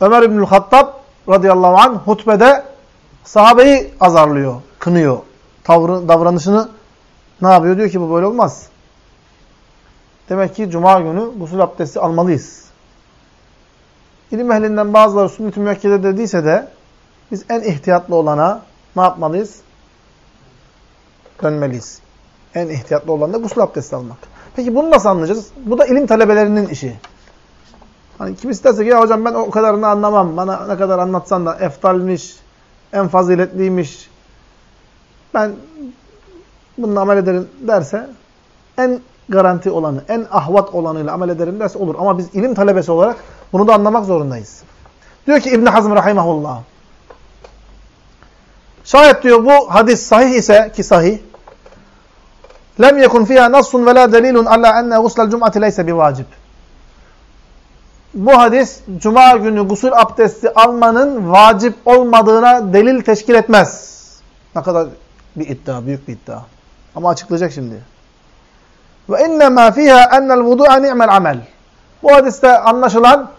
Ömer İbnül Hattab radıyallahu anh hutbede sahabeyi azarlıyor, kınıyor. Tavrı, davranışını ne yapıyor? Diyor ki bu böyle olmaz. Demek ki cuma günü gusül abdesti almalıyız. İlim ehlinden bazıları sünnet-i dediyse de biz en ihtiyatlı olana ne yapmalıyız? Dönmeliyiz. En ihtiyatlı olan da gusül abdesti almak. Peki bunu nasıl anlayacağız? Bu da ilim talebelerinin işi. Hani kim isterse ki ya hocam ben o kadarını anlamam. Bana ne kadar anlatsan da eftalmiş, en faziletliymiş. Ben bununla amel ederim derse en garanti olanı, en ahvat olanıyla amel ederim derse olur. Ama biz ilim talebesi olarak bunu da anlamak zorundayız. Diyor ki İbn Hazm rahimehullah. Şayet diyor bu hadis sahih ise ki sahih lem yekun fiha nassun ve la delilun alla enne guslel cum'ati leyse biwacib. Bu hadis cuma günü gusül abdesti almanın vacip olmadığına delil teşkil etmez. Ne kadar bir iddia, büyük bir iddia. Ama açıklayacak şimdi. Ve innemâ fîhâ ennel vudû'a ni'mel amel. Bu hadiste anlaşılan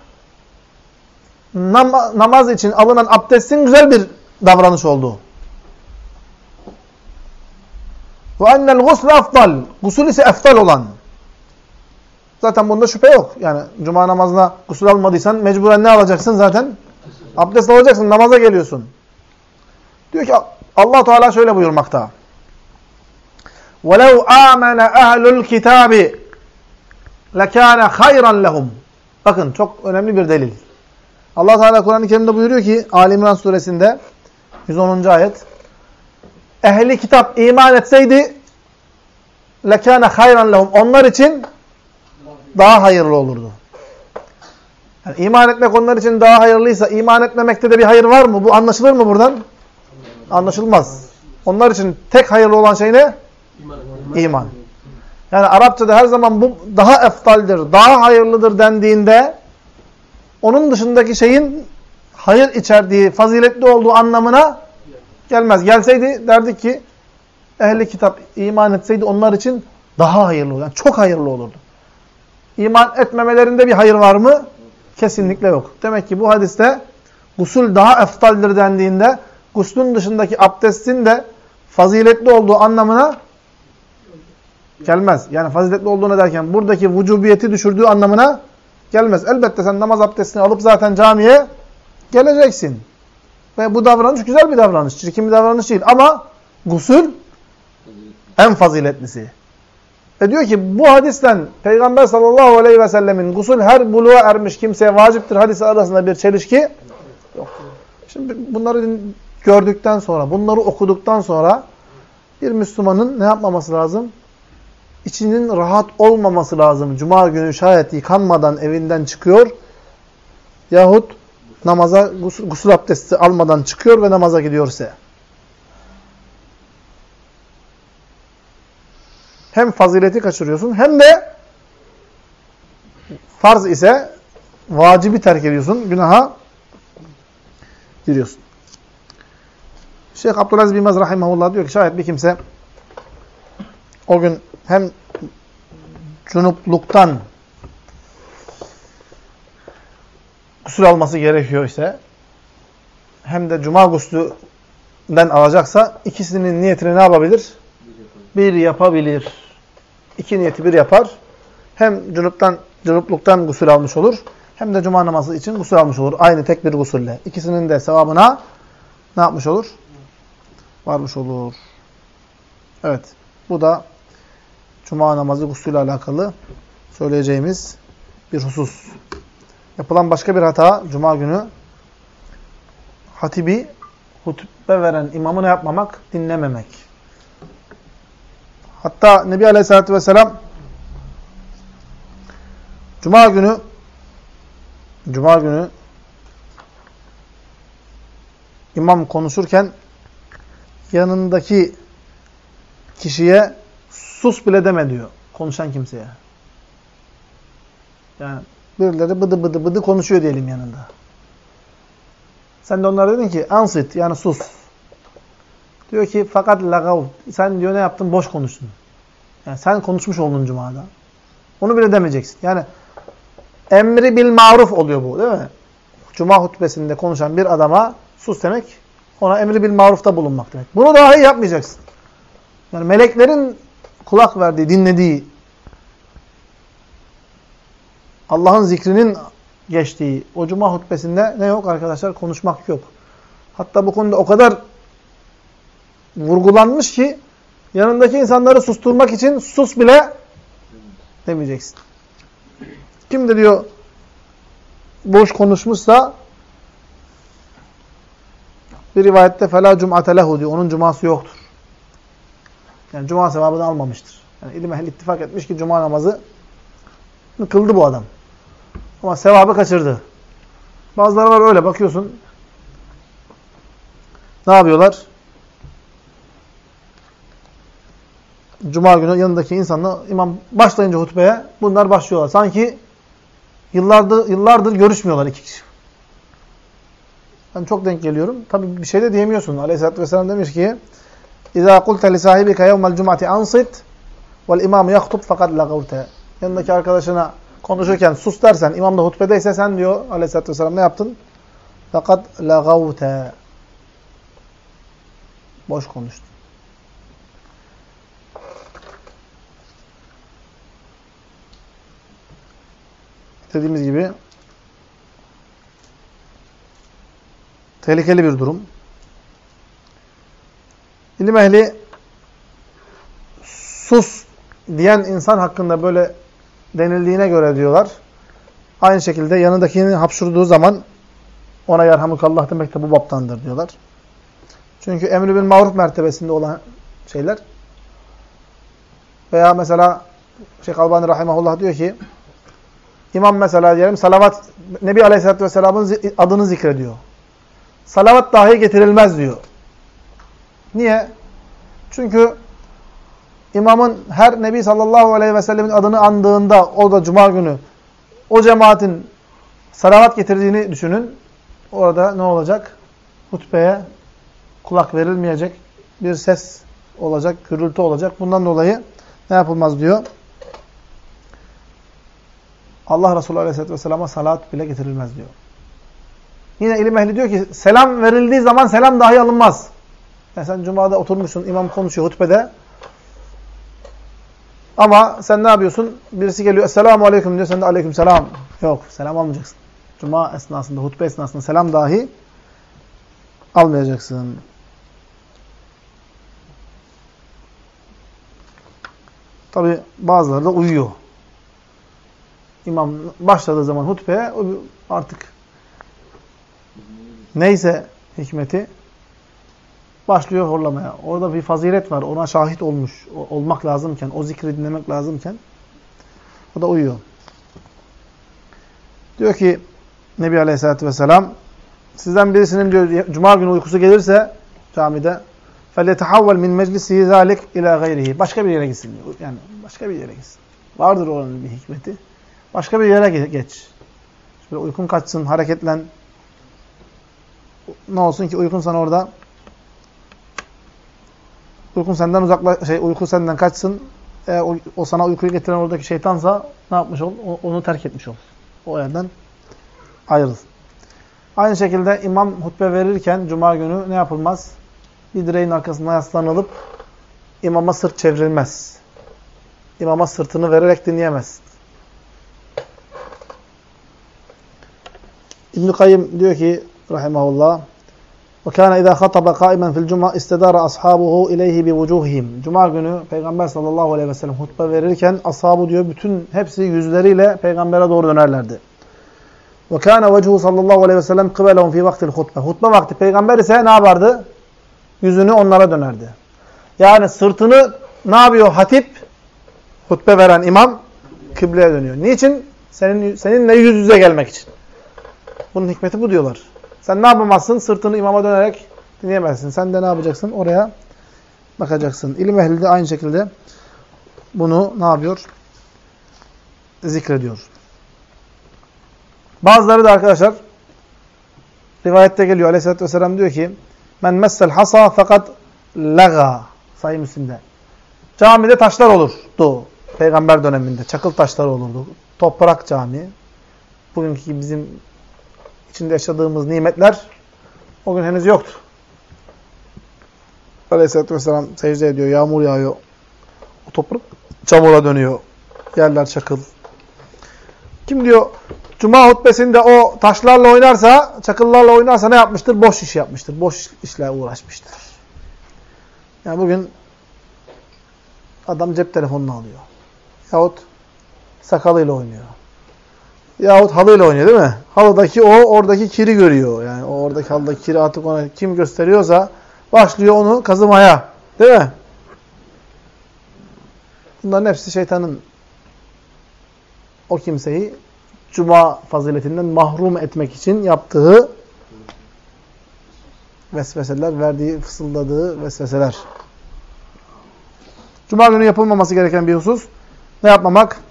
nam namaz için alınan abdestin güzel bir davranış olduğu. Ve ennel gusle afdal. Gusül ise eftal olan. Zaten bunda şüphe yok. Yani cuma namazına gusül almadıysan mecburen ne alacaksın zaten? Abdest alacaksın, namaza geliyorsun. Diyor ki allah Teala şöyle buyurmakta. وَلَوْ آمَنَ أَهْلُ الْكِتَابِ لَكَانَ خَيْرًا لَهُمْ Bakın çok önemli bir delil. allah Teala Kur'an-ı Kerim'de buyuruyor ki Ali İmran suresinde 110. ayet ehli kitap iman etseydi lekâne hayran lehum. Onlar için daha hayırlı olurdu. Yani iman etmek onlar için daha hayırlıysa iman etmemekte de bir hayır var mı? Bu anlaşılır mı buradan? Anlaşılmaz. Onlar için tek hayırlı olan şey ne? İman. Yani Arapçada her zaman bu daha eftaldir, daha hayırlıdır dendiğinde onun dışındaki şeyin hayır içerdiği, faziletli olduğu anlamına gelmez. Gelseydi derdik ki ehli kitap iman etseydi onlar için daha hayırlı olur. Yani çok hayırlı olurdu. İman etmemelerinde bir hayır var mı? Kesinlikle yok. Demek ki bu hadiste gusül daha eftaldir dendiğinde guslün dışındaki abdestin de faziletli olduğu anlamına gelmez. Yani faziletli olduğunu derken buradaki vücubiyeti düşürdüğü anlamına gelmez. Elbette sen namaz abdestini alıp zaten camiye geleceksin. Ve bu davranış güzel bir davranış. Çirkin bir davranış değil. Ama gusül en faziletlisi. Ve diyor ki bu hadisten Peygamber sallallahu aleyhi ve sellemin gusül her buluğa ermiş kimseye vaciptir hadisi arasında bir çelişki yok. Şimdi bunları gördükten sonra, bunları okuduktan sonra bir Müslümanın ne yapmaması lazım? İçinin rahat olmaması lazım. Cuma günü şayet yıkanmadan evinden çıkıyor yahut namaza gusül, abdesti almadan çıkıyor ve namaza gidiyorsa. Hem fazileti kaçırıyorsun hem de farz ise vacibi terk ediyorsun. Günaha giriyorsun. Şeyh Abdülaziz Bilmez Rahimahullah diyor ki şayet bir kimse o gün hem cunupluktan gusül alması gerekiyor ise hem de cuma guslü ikisinden alacaksa ikisinin niyetini ne yapabilir? Bir yapabilir. İki niyeti bir yapar. Hem cunuptan, cunupluktan gusül almış olur. Hem de cuma namazı için gusül almış olur. Aynı tek bir gusülle. İkisinin de sevabına ne yapmış olur? Varmış olur. Evet. Bu da cuma namazı gusülle alakalı söyleyeceğimiz bir husus. Yapılan başka bir hata cuma günü hatibi hutbe veren imamı ne yapmamak? Dinlememek. Hatta Nebi Aleyhisselatü Vesselam Cuma günü Cuma günü imam konuşurken yanındaki kişiye sus bile deme diyor. Konuşan kimseye. Yani birileri bıdı bıdı bıdı konuşuyor diyelim yanında. Sen de onlara dedin ki ansit yani sus. Diyor ki fakat lagav. Sen diyor ne yaptın? Boş konuştun. Yani sen konuşmuş oldun cumada. Onu bile demeyeceksin. Yani emri bil maruf oluyor bu değil mi? Cuma hutbesinde konuşan bir adama sus demek ona emri bil marufta bulunmak demek. Bunu dahi yapmayacaksın. Yani meleklerin kulak verdiği, dinlediği Allah'ın zikrinin geçtiği o cuma hutbesinde ne yok arkadaşlar? Konuşmak yok. Hatta bu konuda o kadar vurgulanmış ki yanındaki insanları susturmak için sus bile demeyeceksin. Kim de diyor boş konuşmuşsa bir rivayette fela cum'ate lehu diyor. Onun cuması yoktur. Yani cuma sevabını almamıştır. Yani ilim ehli ittifak etmiş ki cuma namazı kıldı bu adam. Ama sevabı kaçırdı. Bazıları var öyle bakıyorsun. Ne yapıyorlar? Cuma günü yanındaki insanla imam başlayınca hutbeye bunlar başlıyorlar. Sanki yıllardır yıllardır görüşmüyorlar iki kişi. Ben çok denk geliyorum. Tabi bir şey de diyemiyorsun. Aleyhisselatü Vesselam demiş ki اِذَا قُلْتَ لِسَاهِبِكَ يَوْمَ الْجُمْعَةِ أَنْصِتْ وَالْاِمَامُ يَخْطُبْ فَقَدْ لَغَوْتَ Yanındaki arkadaşına konuşurken sus dersen, imam da hutbedeyse sen diyor Aleyhisselatü Vesselam ne yaptın? Fakat lagavte. Boş konuştun. Dediğimiz gibi tehlikeli bir durum. İlim ehli sus diyen insan hakkında böyle denildiğine göre diyorlar. Aynı şekilde yanındakini hapşurduğu zaman ona yerhamukallah demek de bu baptandır diyorlar. Çünkü emri bil maruf mertebesinde olan şeyler veya mesela Şeyh Albani Rahimahullah diyor ki İmam mesela diyelim salavat Nebi Aleyhisselatü Vesselam'ın adını zikrediyor. Salavat dahi getirilmez diyor. Niye? Çünkü imamın her Nebi sallallahu aleyhi ve sellemin adını andığında o da cuma günü o cemaatin salavat getirdiğini düşünün. Orada ne olacak? Hutbeye kulak verilmeyecek. Bir ses olacak, gürültü olacak. Bundan dolayı ne yapılmaz diyor? Allah Resulü Aleyhisselatü Vesselam'a salat bile getirilmez diyor. Yine ilim ehli diyor ki selam verildiği zaman selam dahi alınmaz. Yani sen cumada oturmuşsun, imam konuşuyor hutbede. Ama sen ne yapıyorsun? Birisi geliyor, Esselamu Aleyküm diyor, sen de Aleyküm Selam. Yok, selam almayacaksın. Cuma esnasında, hutbe esnasında selam dahi almayacaksın. Tabi bazıları da uyuyor. İmam başladığı zaman hutbeye artık neyse hikmeti başlıyor horlamaya. Orada bir fazilet var. Ona şahit olmuş olmak lazımken, o zikri dinlemek lazımken o da uyuyor. Diyor ki Nebi Aleyhisselatü Vesselam sizden birisinin diyor cuma günü uykusu gelirse camide فَلْيَتَحَوَّلْ min مَجْلِسِهِ ذَٰلِكْ ila gayrihi Başka bir yere gitsin diyor. Yani başka bir yere gitsin. Vardır oranın bir hikmeti. Başka bir yere geç. Şöyle uykun kaçsın, hareketlen. Ne olsun ki uykun sana orada uykun senden uzakla şey uyku senden kaçsın. Eğer o, o sana uykuyu getiren oradaki şeytansa ne yapmış ol? O, onu terk etmiş ol. O yerden ayrıl. Aynı şekilde imam hutbe verirken cuma günü ne yapılmaz? bir direğin arkasına yaslanılıp imama sırt çevrilmez. İmama sırtını vererek dinleyemez. İbn-i Kayyım diyor ki rahimahullah وَكَانَ اِذَا خَطَبَ قَائِمًا فِي الْجُمَعِ اِسْتَدَارَ أَصْحَابُهُ اِلَيْهِ بِوُجُوهِهِمْ Cuma günü Peygamber sallallahu aleyhi ve sellem hutbe verirken ashabı diyor bütün hepsi yüzleriyle peygambere doğru dönerlerdi. وَكَانَ وَجْهُ sallallahu aleyhi ve sellem قِبَلَهُمْ فِي وَقْتِ الْخُطْبَ Hutbe vakti peygamber ise ne yapardı? Yüzünü onlara dönerdi. Yani sırtını ne yapıyor hatip? Hutbe veren imam kıbleye dönüyor. Niçin? Senin, seninle yüz yüze gelmek için. Bunun hikmeti bu diyorlar. Sen ne yapamazsın? Sırtını imama dönerek dinleyemezsin. Sen de ne yapacaksın? Oraya bakacaksın. İlim ehli de aynı şekilde bunu ne yapıyor? Zikrediyor. Bazıları da arkadaşlar rivayette geliyor. Aleyhisselatü Vesselam diyor ki Men messel hasa fakat laga. Sayı Müslim'de. Camide taşlar olurdu. Peygamber döneminde. Çakıl taşları olurdu. Toprak cami. Bugünkü bizim içinde yaşadığımız nimetler o gün henüz yoktu. Aleyhisselatü Vesselam secde ediyor. Yağmur yağıyor. O toprak çamura dönüyor. Yerler çakıl. Kim diyor Cuma hutbesinde o taşlarla oynarsa, çakıllarla oynarsa ne yapmıştır? Boş iş yapmıştır. Boş işle uğraşmıştır. Yani bugün adam cep telefonunu alıyor. Yahut sakalıyla oynuyor. Yahut halıyla oynuyor değil mi? Halıdaki o oradaki kiri görüyor. Yani o oradaki halıdaki kiri artık ona kim gösteriyorsa başlıyor onu kazımaya. Değil mi? Bunların hepsi şeytanın o kimseyi Cuma faziletinden mahrum etmek için yaptığı vesveseler, verdiği, fısıldadığı vesveseler. Cuma günü yapılmaması gereken bir husus ne yapmamak?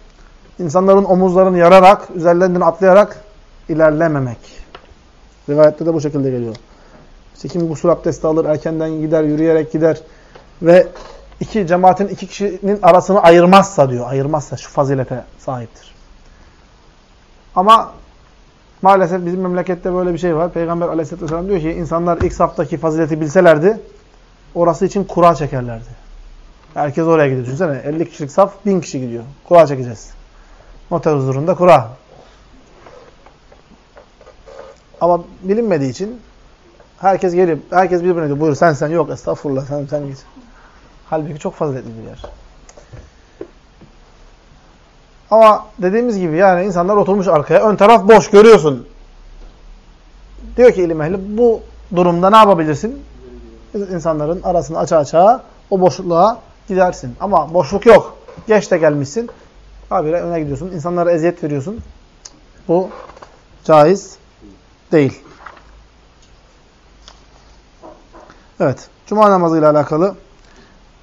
İnsanların omuzlarını yararak, üzerlerinden atlayarak ilerlememek. Rivayette de bu şekilde geliyor. İşte kim gusül abdesti alır, erkenden gider, yürüyerek gider ve iki cemaatin iki kişinin arasını ayırmazsa diyor, ayırmazsa şu fazilete sahiptir. Ama maalesef bizim memlekette böyle bir şey var. Peygamber aleyhisselatü vesselam diyor ki insanlar ilk saftaki fazileti bilselerdi orası için kura çekerlerdi. Herkes oraya gidiyor. Düşünsene 50 kişilik saf 1000 kişi gidiyor. Kura çekeceğiz. Noter huzurunda kura. Ama bilinmediği için herkes gelip herkes birbirine diyor. Buyur sen sen yok estağfurullah sen sen git. Halbuki çok faziletli bir yer. Ama dediğimiz gibi yani insanlar oturmuş arkaya. Ön taraf boş görüyorsun. Diyor ki ilim ehli bu durumda ne yapabilirsin? İnsanların arasını aça aça o boşluğa gidersin. Ama boşluk yok. Geç de gelmişsin. Habire öne gidiyorsun. İnsanlara eziyet veriyorsun. Bu caiz değil. Evet. Cuma namazıyla alakalı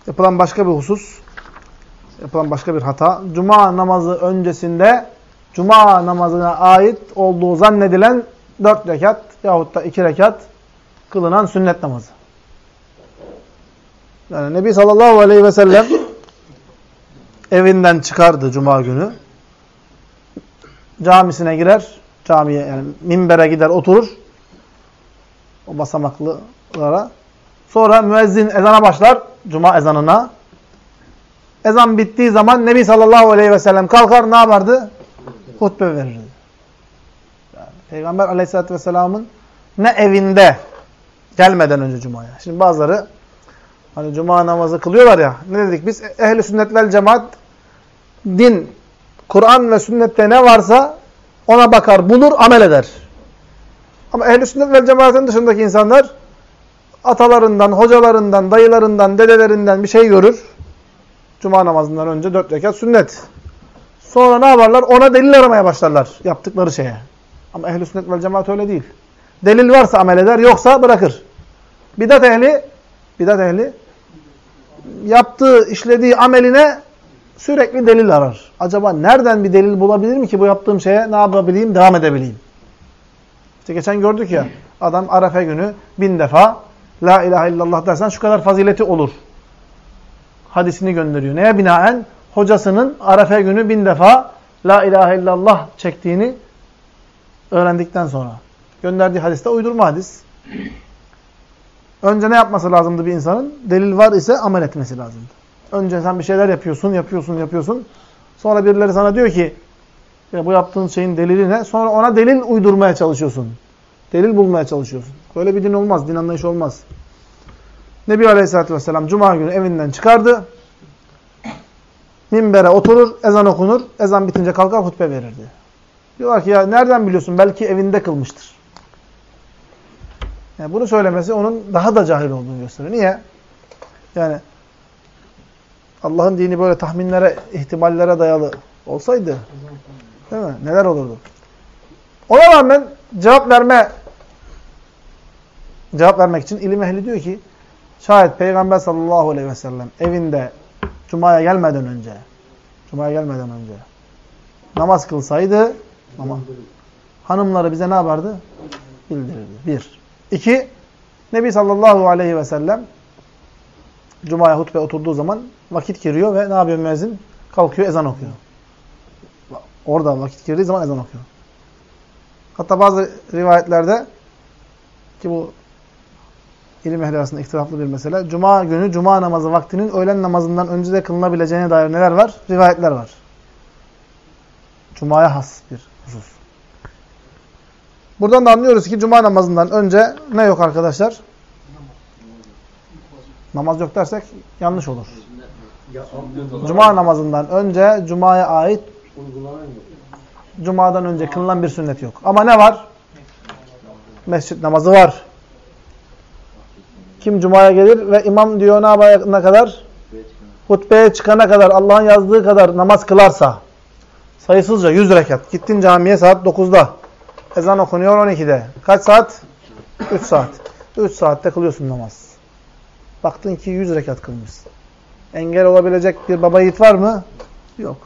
yapılan başka bir husus yapılan başka bir hata. Cuma namazı öncesinde Cuma namazına ait olduğu zannedilen dört rekat yahut da iki rekat kılınan sünnet namazı. Yani Nebi sallallahu aleyhi ve sellem evinden çıkardı Cuma günü. Camisine girer. Camiye yani minbere gider oturur. O basamaklılara. Sonra müezzin ezana başlar. Cuma ezanına. Ezan bittiği zaman Nebi sallallahu aleyhi ve sellem kalkar ne yapardı? Hutbe verirdi. Yani Peygamber aleyhissalatü vesselamın ne evinde gelmeden önce Cuma'ya. Şimdi bazıları hani Cuma namazı kılıyorlar ya ne dedik biz? Ehli sünnet vel cemaat din, Kur'an ve sünnette ne varsa ona bakar, bulur, amel eder. Ama ehli sünnet vel cemaatin dışındaki insanlar atalarından, hocalarından, dayılarından, dedelerinden bir şey görür. Cuma namazından önce dört rekat sünnet. Sonra ne yaparlar? Ona delil aramaya başlarlar yaptıkları şeye. Ama ehl-i sünnet vel cemaat öyle değil. Delil varsa amel eder, yoksa bırakır. Bidat ehli, bidat ehli yaptığı, işlediği ameline sürekli delil arar. Acaba nereden bir delil bulabilir mi ki bu yaptığım şeye ne yapabileyim, devam edebileyim? İşte geçen gördük ya, adam Arefe günü bin defa La ilahe illallah dersen şu kadar fazileti olur hadisini gönderiyor. Neye binaen? Hocasının Arefe günü bin defa La ilahe illallah çektiğini öğrendikten sonra. Gönderdiği hadiste uydurma hadis. Önce ne yapması lazımdı bir insanın? Delil var ise amel etmesi lazımdı. Önce sen bir şeyler yapıyorsun, yapıyorsun, yapıyorsun. Sonra birileri sana diyor ki ya bu yaptığın şeyin delili ne? Sonra ona delil uydurmaya çalışıyorsun. Delil bulmaya çalışıyorsun. Böyle bir din olmaz, din anlayışı olmaz. Nebi Aleyhisselatü Vesselam Cuma günü evinden çıkardı. Minbere oturur, ezan okunur. Ezan bitince kalkar hutbe verirdi. Diyorlar ki ya nereden biliyorsun? Belki evinde kılmıştır. Yani bunu söylemesi onun daha da cahil olduğunu gösteriyor. Niye? Yani Allah'ın dini böyle tahminlere, ihtimallere dayalı olsaydı değil mi? Neler olurdu? Ona rağmen cevap verme cevap vermek için ilim ehli diyor ki şayet Peygamber sallallahu aleyhi ve sellem evinde Cuma'ya gelmeden önce Cuma'ya gelmeden önce namaz kılsaydı ama hanımları bize ne yapardı? Bildirirdi. Bir. İki, Nebi sallallahu aleyhi ve sellem Cuma'ya hutbe oturduğu zaman vakit giriyor ve ne yapıyor müezzin? Kalkıyor ezan okuyor. Orada vakit girdiği zaman ezan okuyor. Hatta bazı rivayetlerde ki bu ilim ehli arasında ihtilaflı bir mesele. Cuma günü Cuma namazı vaktinin öğlen namazından önce de kılınabileceğine dair neler var? Rivayetler var. Cuma'ya has bir husus. Buradan da anlıyoruz ki Cuma namazından önce ne yok arkadaşlar? Namaz yok dersek yanlış olur. Cuma namazından önce Cuma'ya ait Cuma'dan önce kılınan bir sünnet yok. Ama ne var? Mescit namazı var. Kim Cuma'ya gelir ve imam diyor ne yapana kadar? Hutbeye çıkana kadar Allah'ın yazdığı kadar namaz kılarsa sayısızca 100 rekat. Gittin camiye saat 9'da. Ezan okunuyor 12'de. Kaç saat? 3 saat. 3 saatte kılıyorsun namaz. Baktın ki 100 rekat kılmışsın. Engel olabilecek bir baba yiğit var mı? Yok.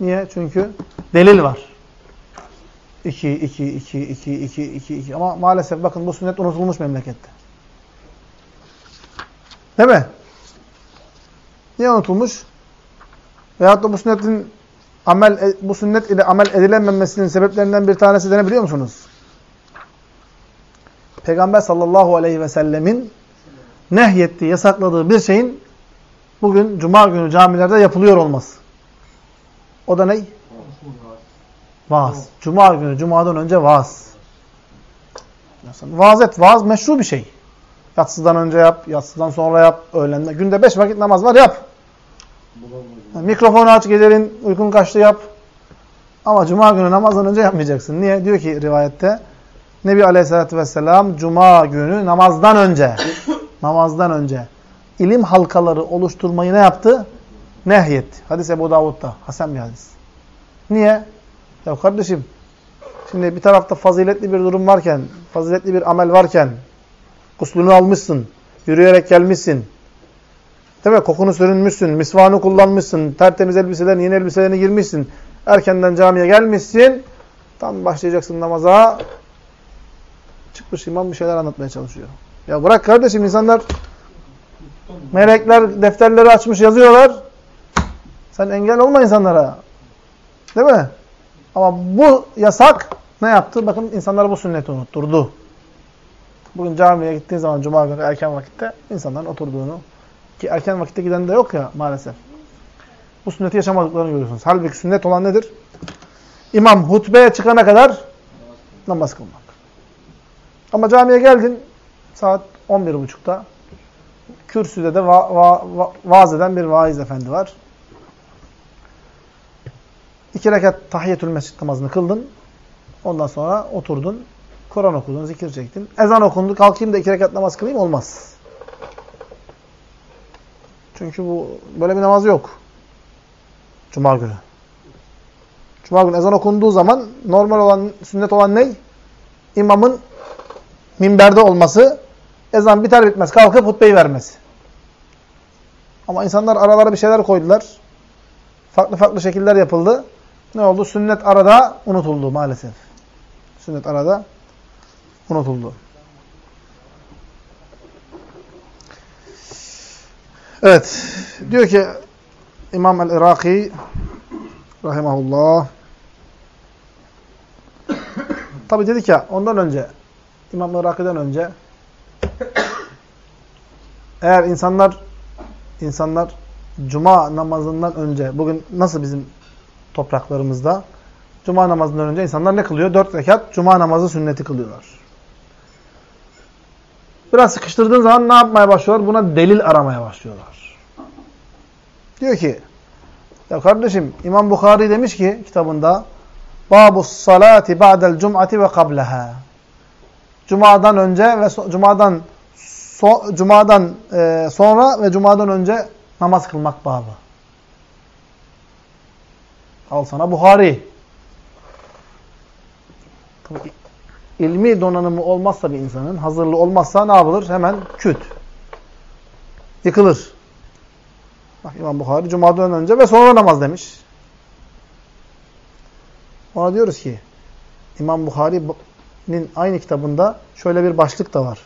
Niye? Çünkü delil var. 2, 2, 2, 2, 2, 2, 2. Ama maalesef bakın bu sünnet unutulmuş memlekette. Değil mi? Niye unutulmuş? Veyahut da bu sünnetin amel bu sünnet ile amel edilememesinin sebeplerinden bir tanesi de ne biliyor musunuz? Peygamber sallallahu aleyhi ve sellemin nehyettiği, yasakladığı bir şeyin bugün cuma günü camilerde yapılıyor olması. O da ne? Vaaz. Cuma günü, cumadan önce vaaz. Vaaz et, vaaz meşru bir şey. Yatsıdan önce yap, yatsıdan sonra yap, öğlende. Günde beş vakit namaz var, yap. Yani mikrofonu aç, gelirin, uykun kaçtı yap. Ama cuma günü namazdan önce yapmayacaksın. Niye? Diyor ki rivayette, Nebi Aleyhisselatü Vesselam cuma günü namazdan önce, namazdan önce ilim halkaları oluşturmayı ne yaptı? Nehyetti. Hadis Ebu Davud'da. Hasan bir hadis. Niye? Ya kardeşim, şimdi bir tarafta faziletli bir durum varken, faziletli bir amel varken, guslünü almışsın, yürüyerek gelmişsin, değil mi? Kokunu sürünmüşsün, misvanı kullanmışsın, tertemiz elbiselerini, yeni elbiselerini girmişsin, erkenden camiye gelmişsin, tam başlayacaksın namaza, çıkmış imam bir şeyler anlatmaya çalışıyor. Ya bırak kardeşim, insanlar melekler defterleri açmış yazıyorlar, sen engel olma insanlara. Değil mi? Ama bu yasak ne yaptı? Bakın insanlar bu sünneti unutturdu. Bugün camiye gittiğin zaman cuma günü erken vakitte insanların oturduğunu ki erken vakitte giden de yok ya maalesef. Bu sünneti yaşamadıklarını görüyorsunuz. Halbuki sünnet olan nedir? İmam hutbeye çıkana kadar namaz kılmak. Ama camiye geldin saat 11.30'da kürsüde de va va va vaaz eden bir vaiz efendi var. İki rekat tahiyyetül mescid namazını kıldın. Ondan sonra oturdun. Kur'an okudun, zikir çektin. Ezan okundu. Kalkayım da iki rekat namaz kılayım olmaz. Çünkü bu böyle bir namaz yok. Cuma günü. Cuma günü ezan okunduğu zaman normal olan, sünnet olan ne? İmamın minberde olması, ezan biter bitmez kalkıp hutbeyi vermesi. Ama insanlar aralara bir şeyler koydular. Farklı farklı şekiller yapıldı. Ne oldu? Sünnet arada unutuldu maalesef. Sünnet arada unutuldu. Evet. Diyor ki İmam el-Iraki rahimahullah tabi dedik ya ondan önce İmam el-Iraki'den önce eğer insanlar insanlar cuma namazından önce bugün nasıl bizim topraklarımızda cuma namazından önce insanlar ne kılıyor? Dört rekat cuma namazı sünneti kılıyorlar. Biraz sıkıştırdığın zaman ne yapmaya başlıyorlar? Buna delil aramaya başlıyorlar. Diyor ki ya kardeşim İmam Bukhari demiş ki kitabında Babu salati ba'del cum'ati ve kableha. Cuma'dan önce ve so Cuma'dan so Cuma'dan e, sonra ve Cuma'dan önce namaz kılmak babı. Al sana Buhari. İlmi donanımı olmazsa bir insanın, hazırlığı olmazsa ne yapılır? Hemen küt. Yıkılır. Bak İmam Buhari Cuma'dan önce ve sonra namaz demiş. Ona diyoruz ki İmam Buhari'nin aynı kitabında şöyle bir başlık da var.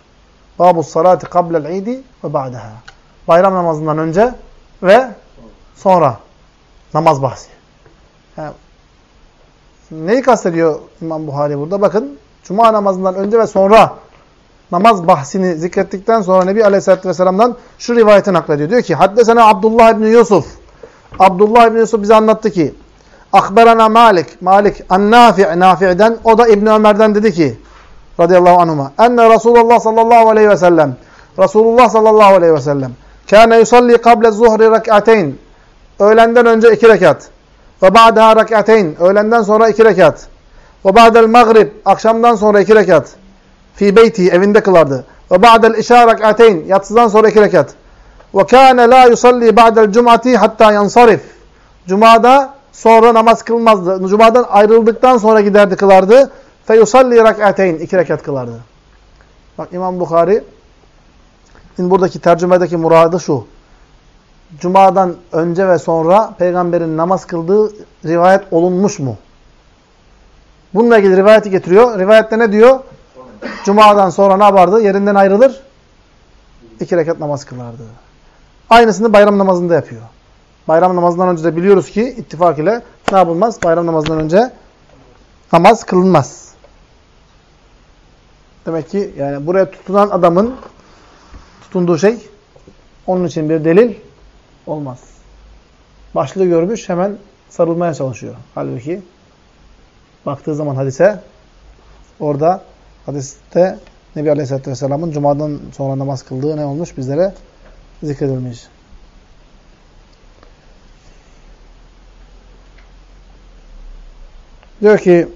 Babu salati kablel idi ve ba'daha. Bayram namazından önce ve sonra namaz bahsi. Yani, neyi kastediyor İmam Buhari burada? Bakın Cuma namazından önce ve sonra namaz bahsini zikrettikten sonra Nebi Aleyhisselatü Vesselam'dan şu rivayeti naklediyor. Diyor ki Haddesene Abdullah İbni Yusuf. Abdullah İbni Yusuf bize anlattı ki Akberana Malik. Malik an-Nafi' Nafi'den o da İbni Ömer'den dedi ki radıyallahu anhuma enne Resulullah sallallahu aleyhi ve sellem Resulullah sallallahu aleyhi ve sellem kâne yusalli kable zuhri rek'ateyn öğlenden önce iki rekat ve ba'daha rek'ateyn öğlenden sonra iki rekat ve ba'del maghrib akşamdan sonra iki rekat fi beyti evinde kılardı ve ba'del işâ rek'ateyn yatsıdan sonra iki rekat ve kâne la yusalli ba'del cum'ati hatta yansarif Cuma'da sonra namaz kılmazdı. Cuma'dan ayrıldıktan sonra giderdi kılardı. Feyusalli rak'ateyn. iki rekat kılardı. Bak İmam Bukhari buradaki tercümedeki muradı şu. Cuma'dan önce ve sonra peygamberin namaz kıldığı rivayet olunmuş mu? Bununla ilgili rivayeti getiriyor. Rivayette ne diyor? Cuma'dan sonra ne yapardı? Yerinden ayrılır. iki rekat namaz kılardı. Aynısını bayram namazında yapıyor. Bayram namazından önce de biliyoruz ki ittifak ile ne yapılmaz? Bayram namazından önce namaz kılınmaz. Demek ki yani buraya tutulan adamın tutunduğu şey onun için bir delil olmaz. Başlığı görmüş hemen sarılmaya çalışıyor. Halbuki baktığı zaman hadise orada hadiste Nebi Aleyhisselatü Vesselam'ın Cuma'dan sonra namaz kıldığı ne olmuş? Bizlere zikredilmiş. Diyor ki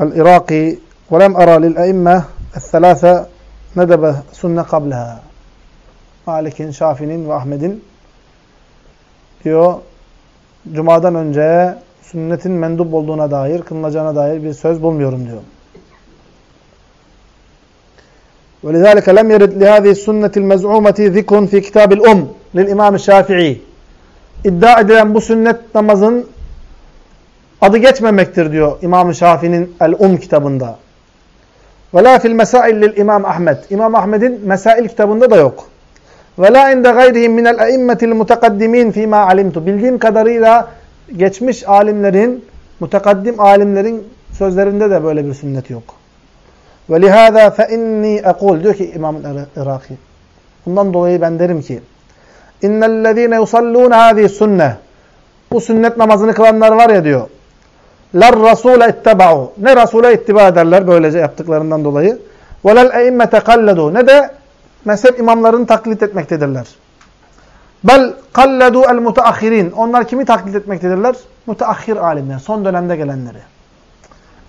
El-Iraki وَلَمْ أَرَى لِلْأَئِمَّةِ الثَّلَاثَ نَدَبَ سُنَّ قَبْلَهَا Malik'in, Şafi'nin ve Ahmet'in diyor Cuma'dan önce sünnetin mendup olduğuna dair, kılınacağına dair bir söz bulmuyorum diyor. وَلِذَٰلِكَ لَمْ يَرِدْ لِهَذِهِ السُنَّةِ الْمَزْعُومَةِ ذِكْرٌ فِي كِتَابِ الْأُمْ لِلْإِمَامِ الشَّافِعِي İddia edilen bu sünnet namazın adı geçmemektir diyor İmam-ı Şafii'nin El-Um kitabında. Ve la fil mesail lil İmam Ahmed. İmam Ahmed'in Mesail kitabında da yok. Ve la inde gayrihim minel eimmetil mutekaddimin fîmâ alimtu. Bildiğim kadarıyla geçmiş alimlerin, mutekaddim alimlerin sözlerinde de böyle bir sünnet yok. Ve lihâzâ fe inni ekul. Diyor ki İmam Iraki. Bundan dolayı ben derim ki İnnellezîne yusallûne hâzî sünne. Bu sünnet namazını kılanlar var ya diyor Ler rasule itteba'u. Ne rasule ittiba ederler böylece yaptıklarından dolayı. Velel eimmete kalledu. Ne de mezhep imamlarını taklit etmektedirler. Bel kalledu el mutaakhirin. Onlar kimi taklit etmektedirler? Mutaahhir alimler. Son dönemde gelenleri.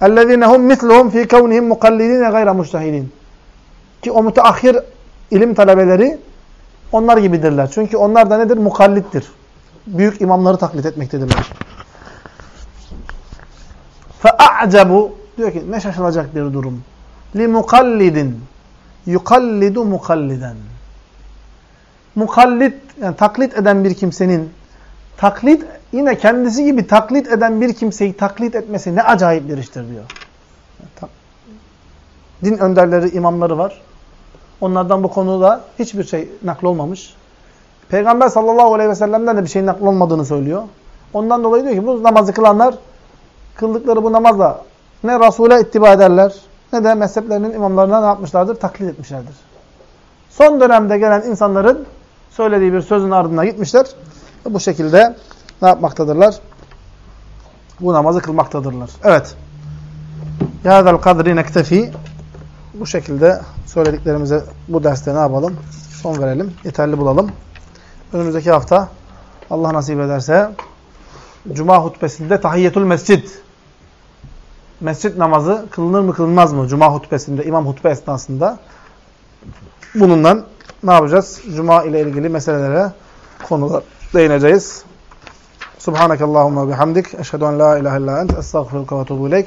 اَلَّذ۪ينَ هُمْ مِثْلُهُمْ ف۪ي كَوْنِهِمْ مُقَلِّد۪ينَ غَيْرَ مُجْتَهِد۪ينَ Ki o müteahhir ilim talebeleri onlar gibidirler. Çünkü onlar da nedir? Mukallittir. Büyük imamları taklit etmektedirler. فَاَعْجَبُ Diyor ki ne şaşılacak bir durum. لِمُقَلِّدٍ يُقَلِّدُ مُقَلِّدًا Mukallit, yani taklit eden bir kimsenin taklit, yine kendisi gibi taklit eden bir kimseyi taklit etmesi ne acayip bir iştir diyor. Din önderleri, imamları var. Onlardan bu konuda hiçbir şey naklolmamış. Peygamber sallallahu aleyhi ve sellem'den de bir şeyin naklolmadığını söylüyor. Ondan dolayı diyor ki bu namazı kılanlar kıldıkları bu namazla ne Resul'e ittiba ederler ne de mezheplerinin imamlarına ne yapmışlardır? Taklit etmişlerdir. Son dönemde gelen insanların söylediği bir sözün ardına gitmişler. Ve bu şekilde ne yapmaktadırlar? Bu namazı kılmaktadırlar. Evet. Yâzel kadri nektefi. Bu şekilde söylediklerimize bu derste ne yapalım? Son verelim. Yeterli bulalım. Önümüzdeki hafta Allah nasip ederse Cuma hutbesinde tahiyyetül mescid mescid namazı kılınır mı kılınmaz mı? Cuma hutbesinde, imam hutbe esnasında bununla ne yapacağız? Cuma ile ilgili meselelere konular değineceğiz. Subhanakallahumma bihamdik. Eşhedü en la ilahe illa ent. Estağfirullah ve ileyk.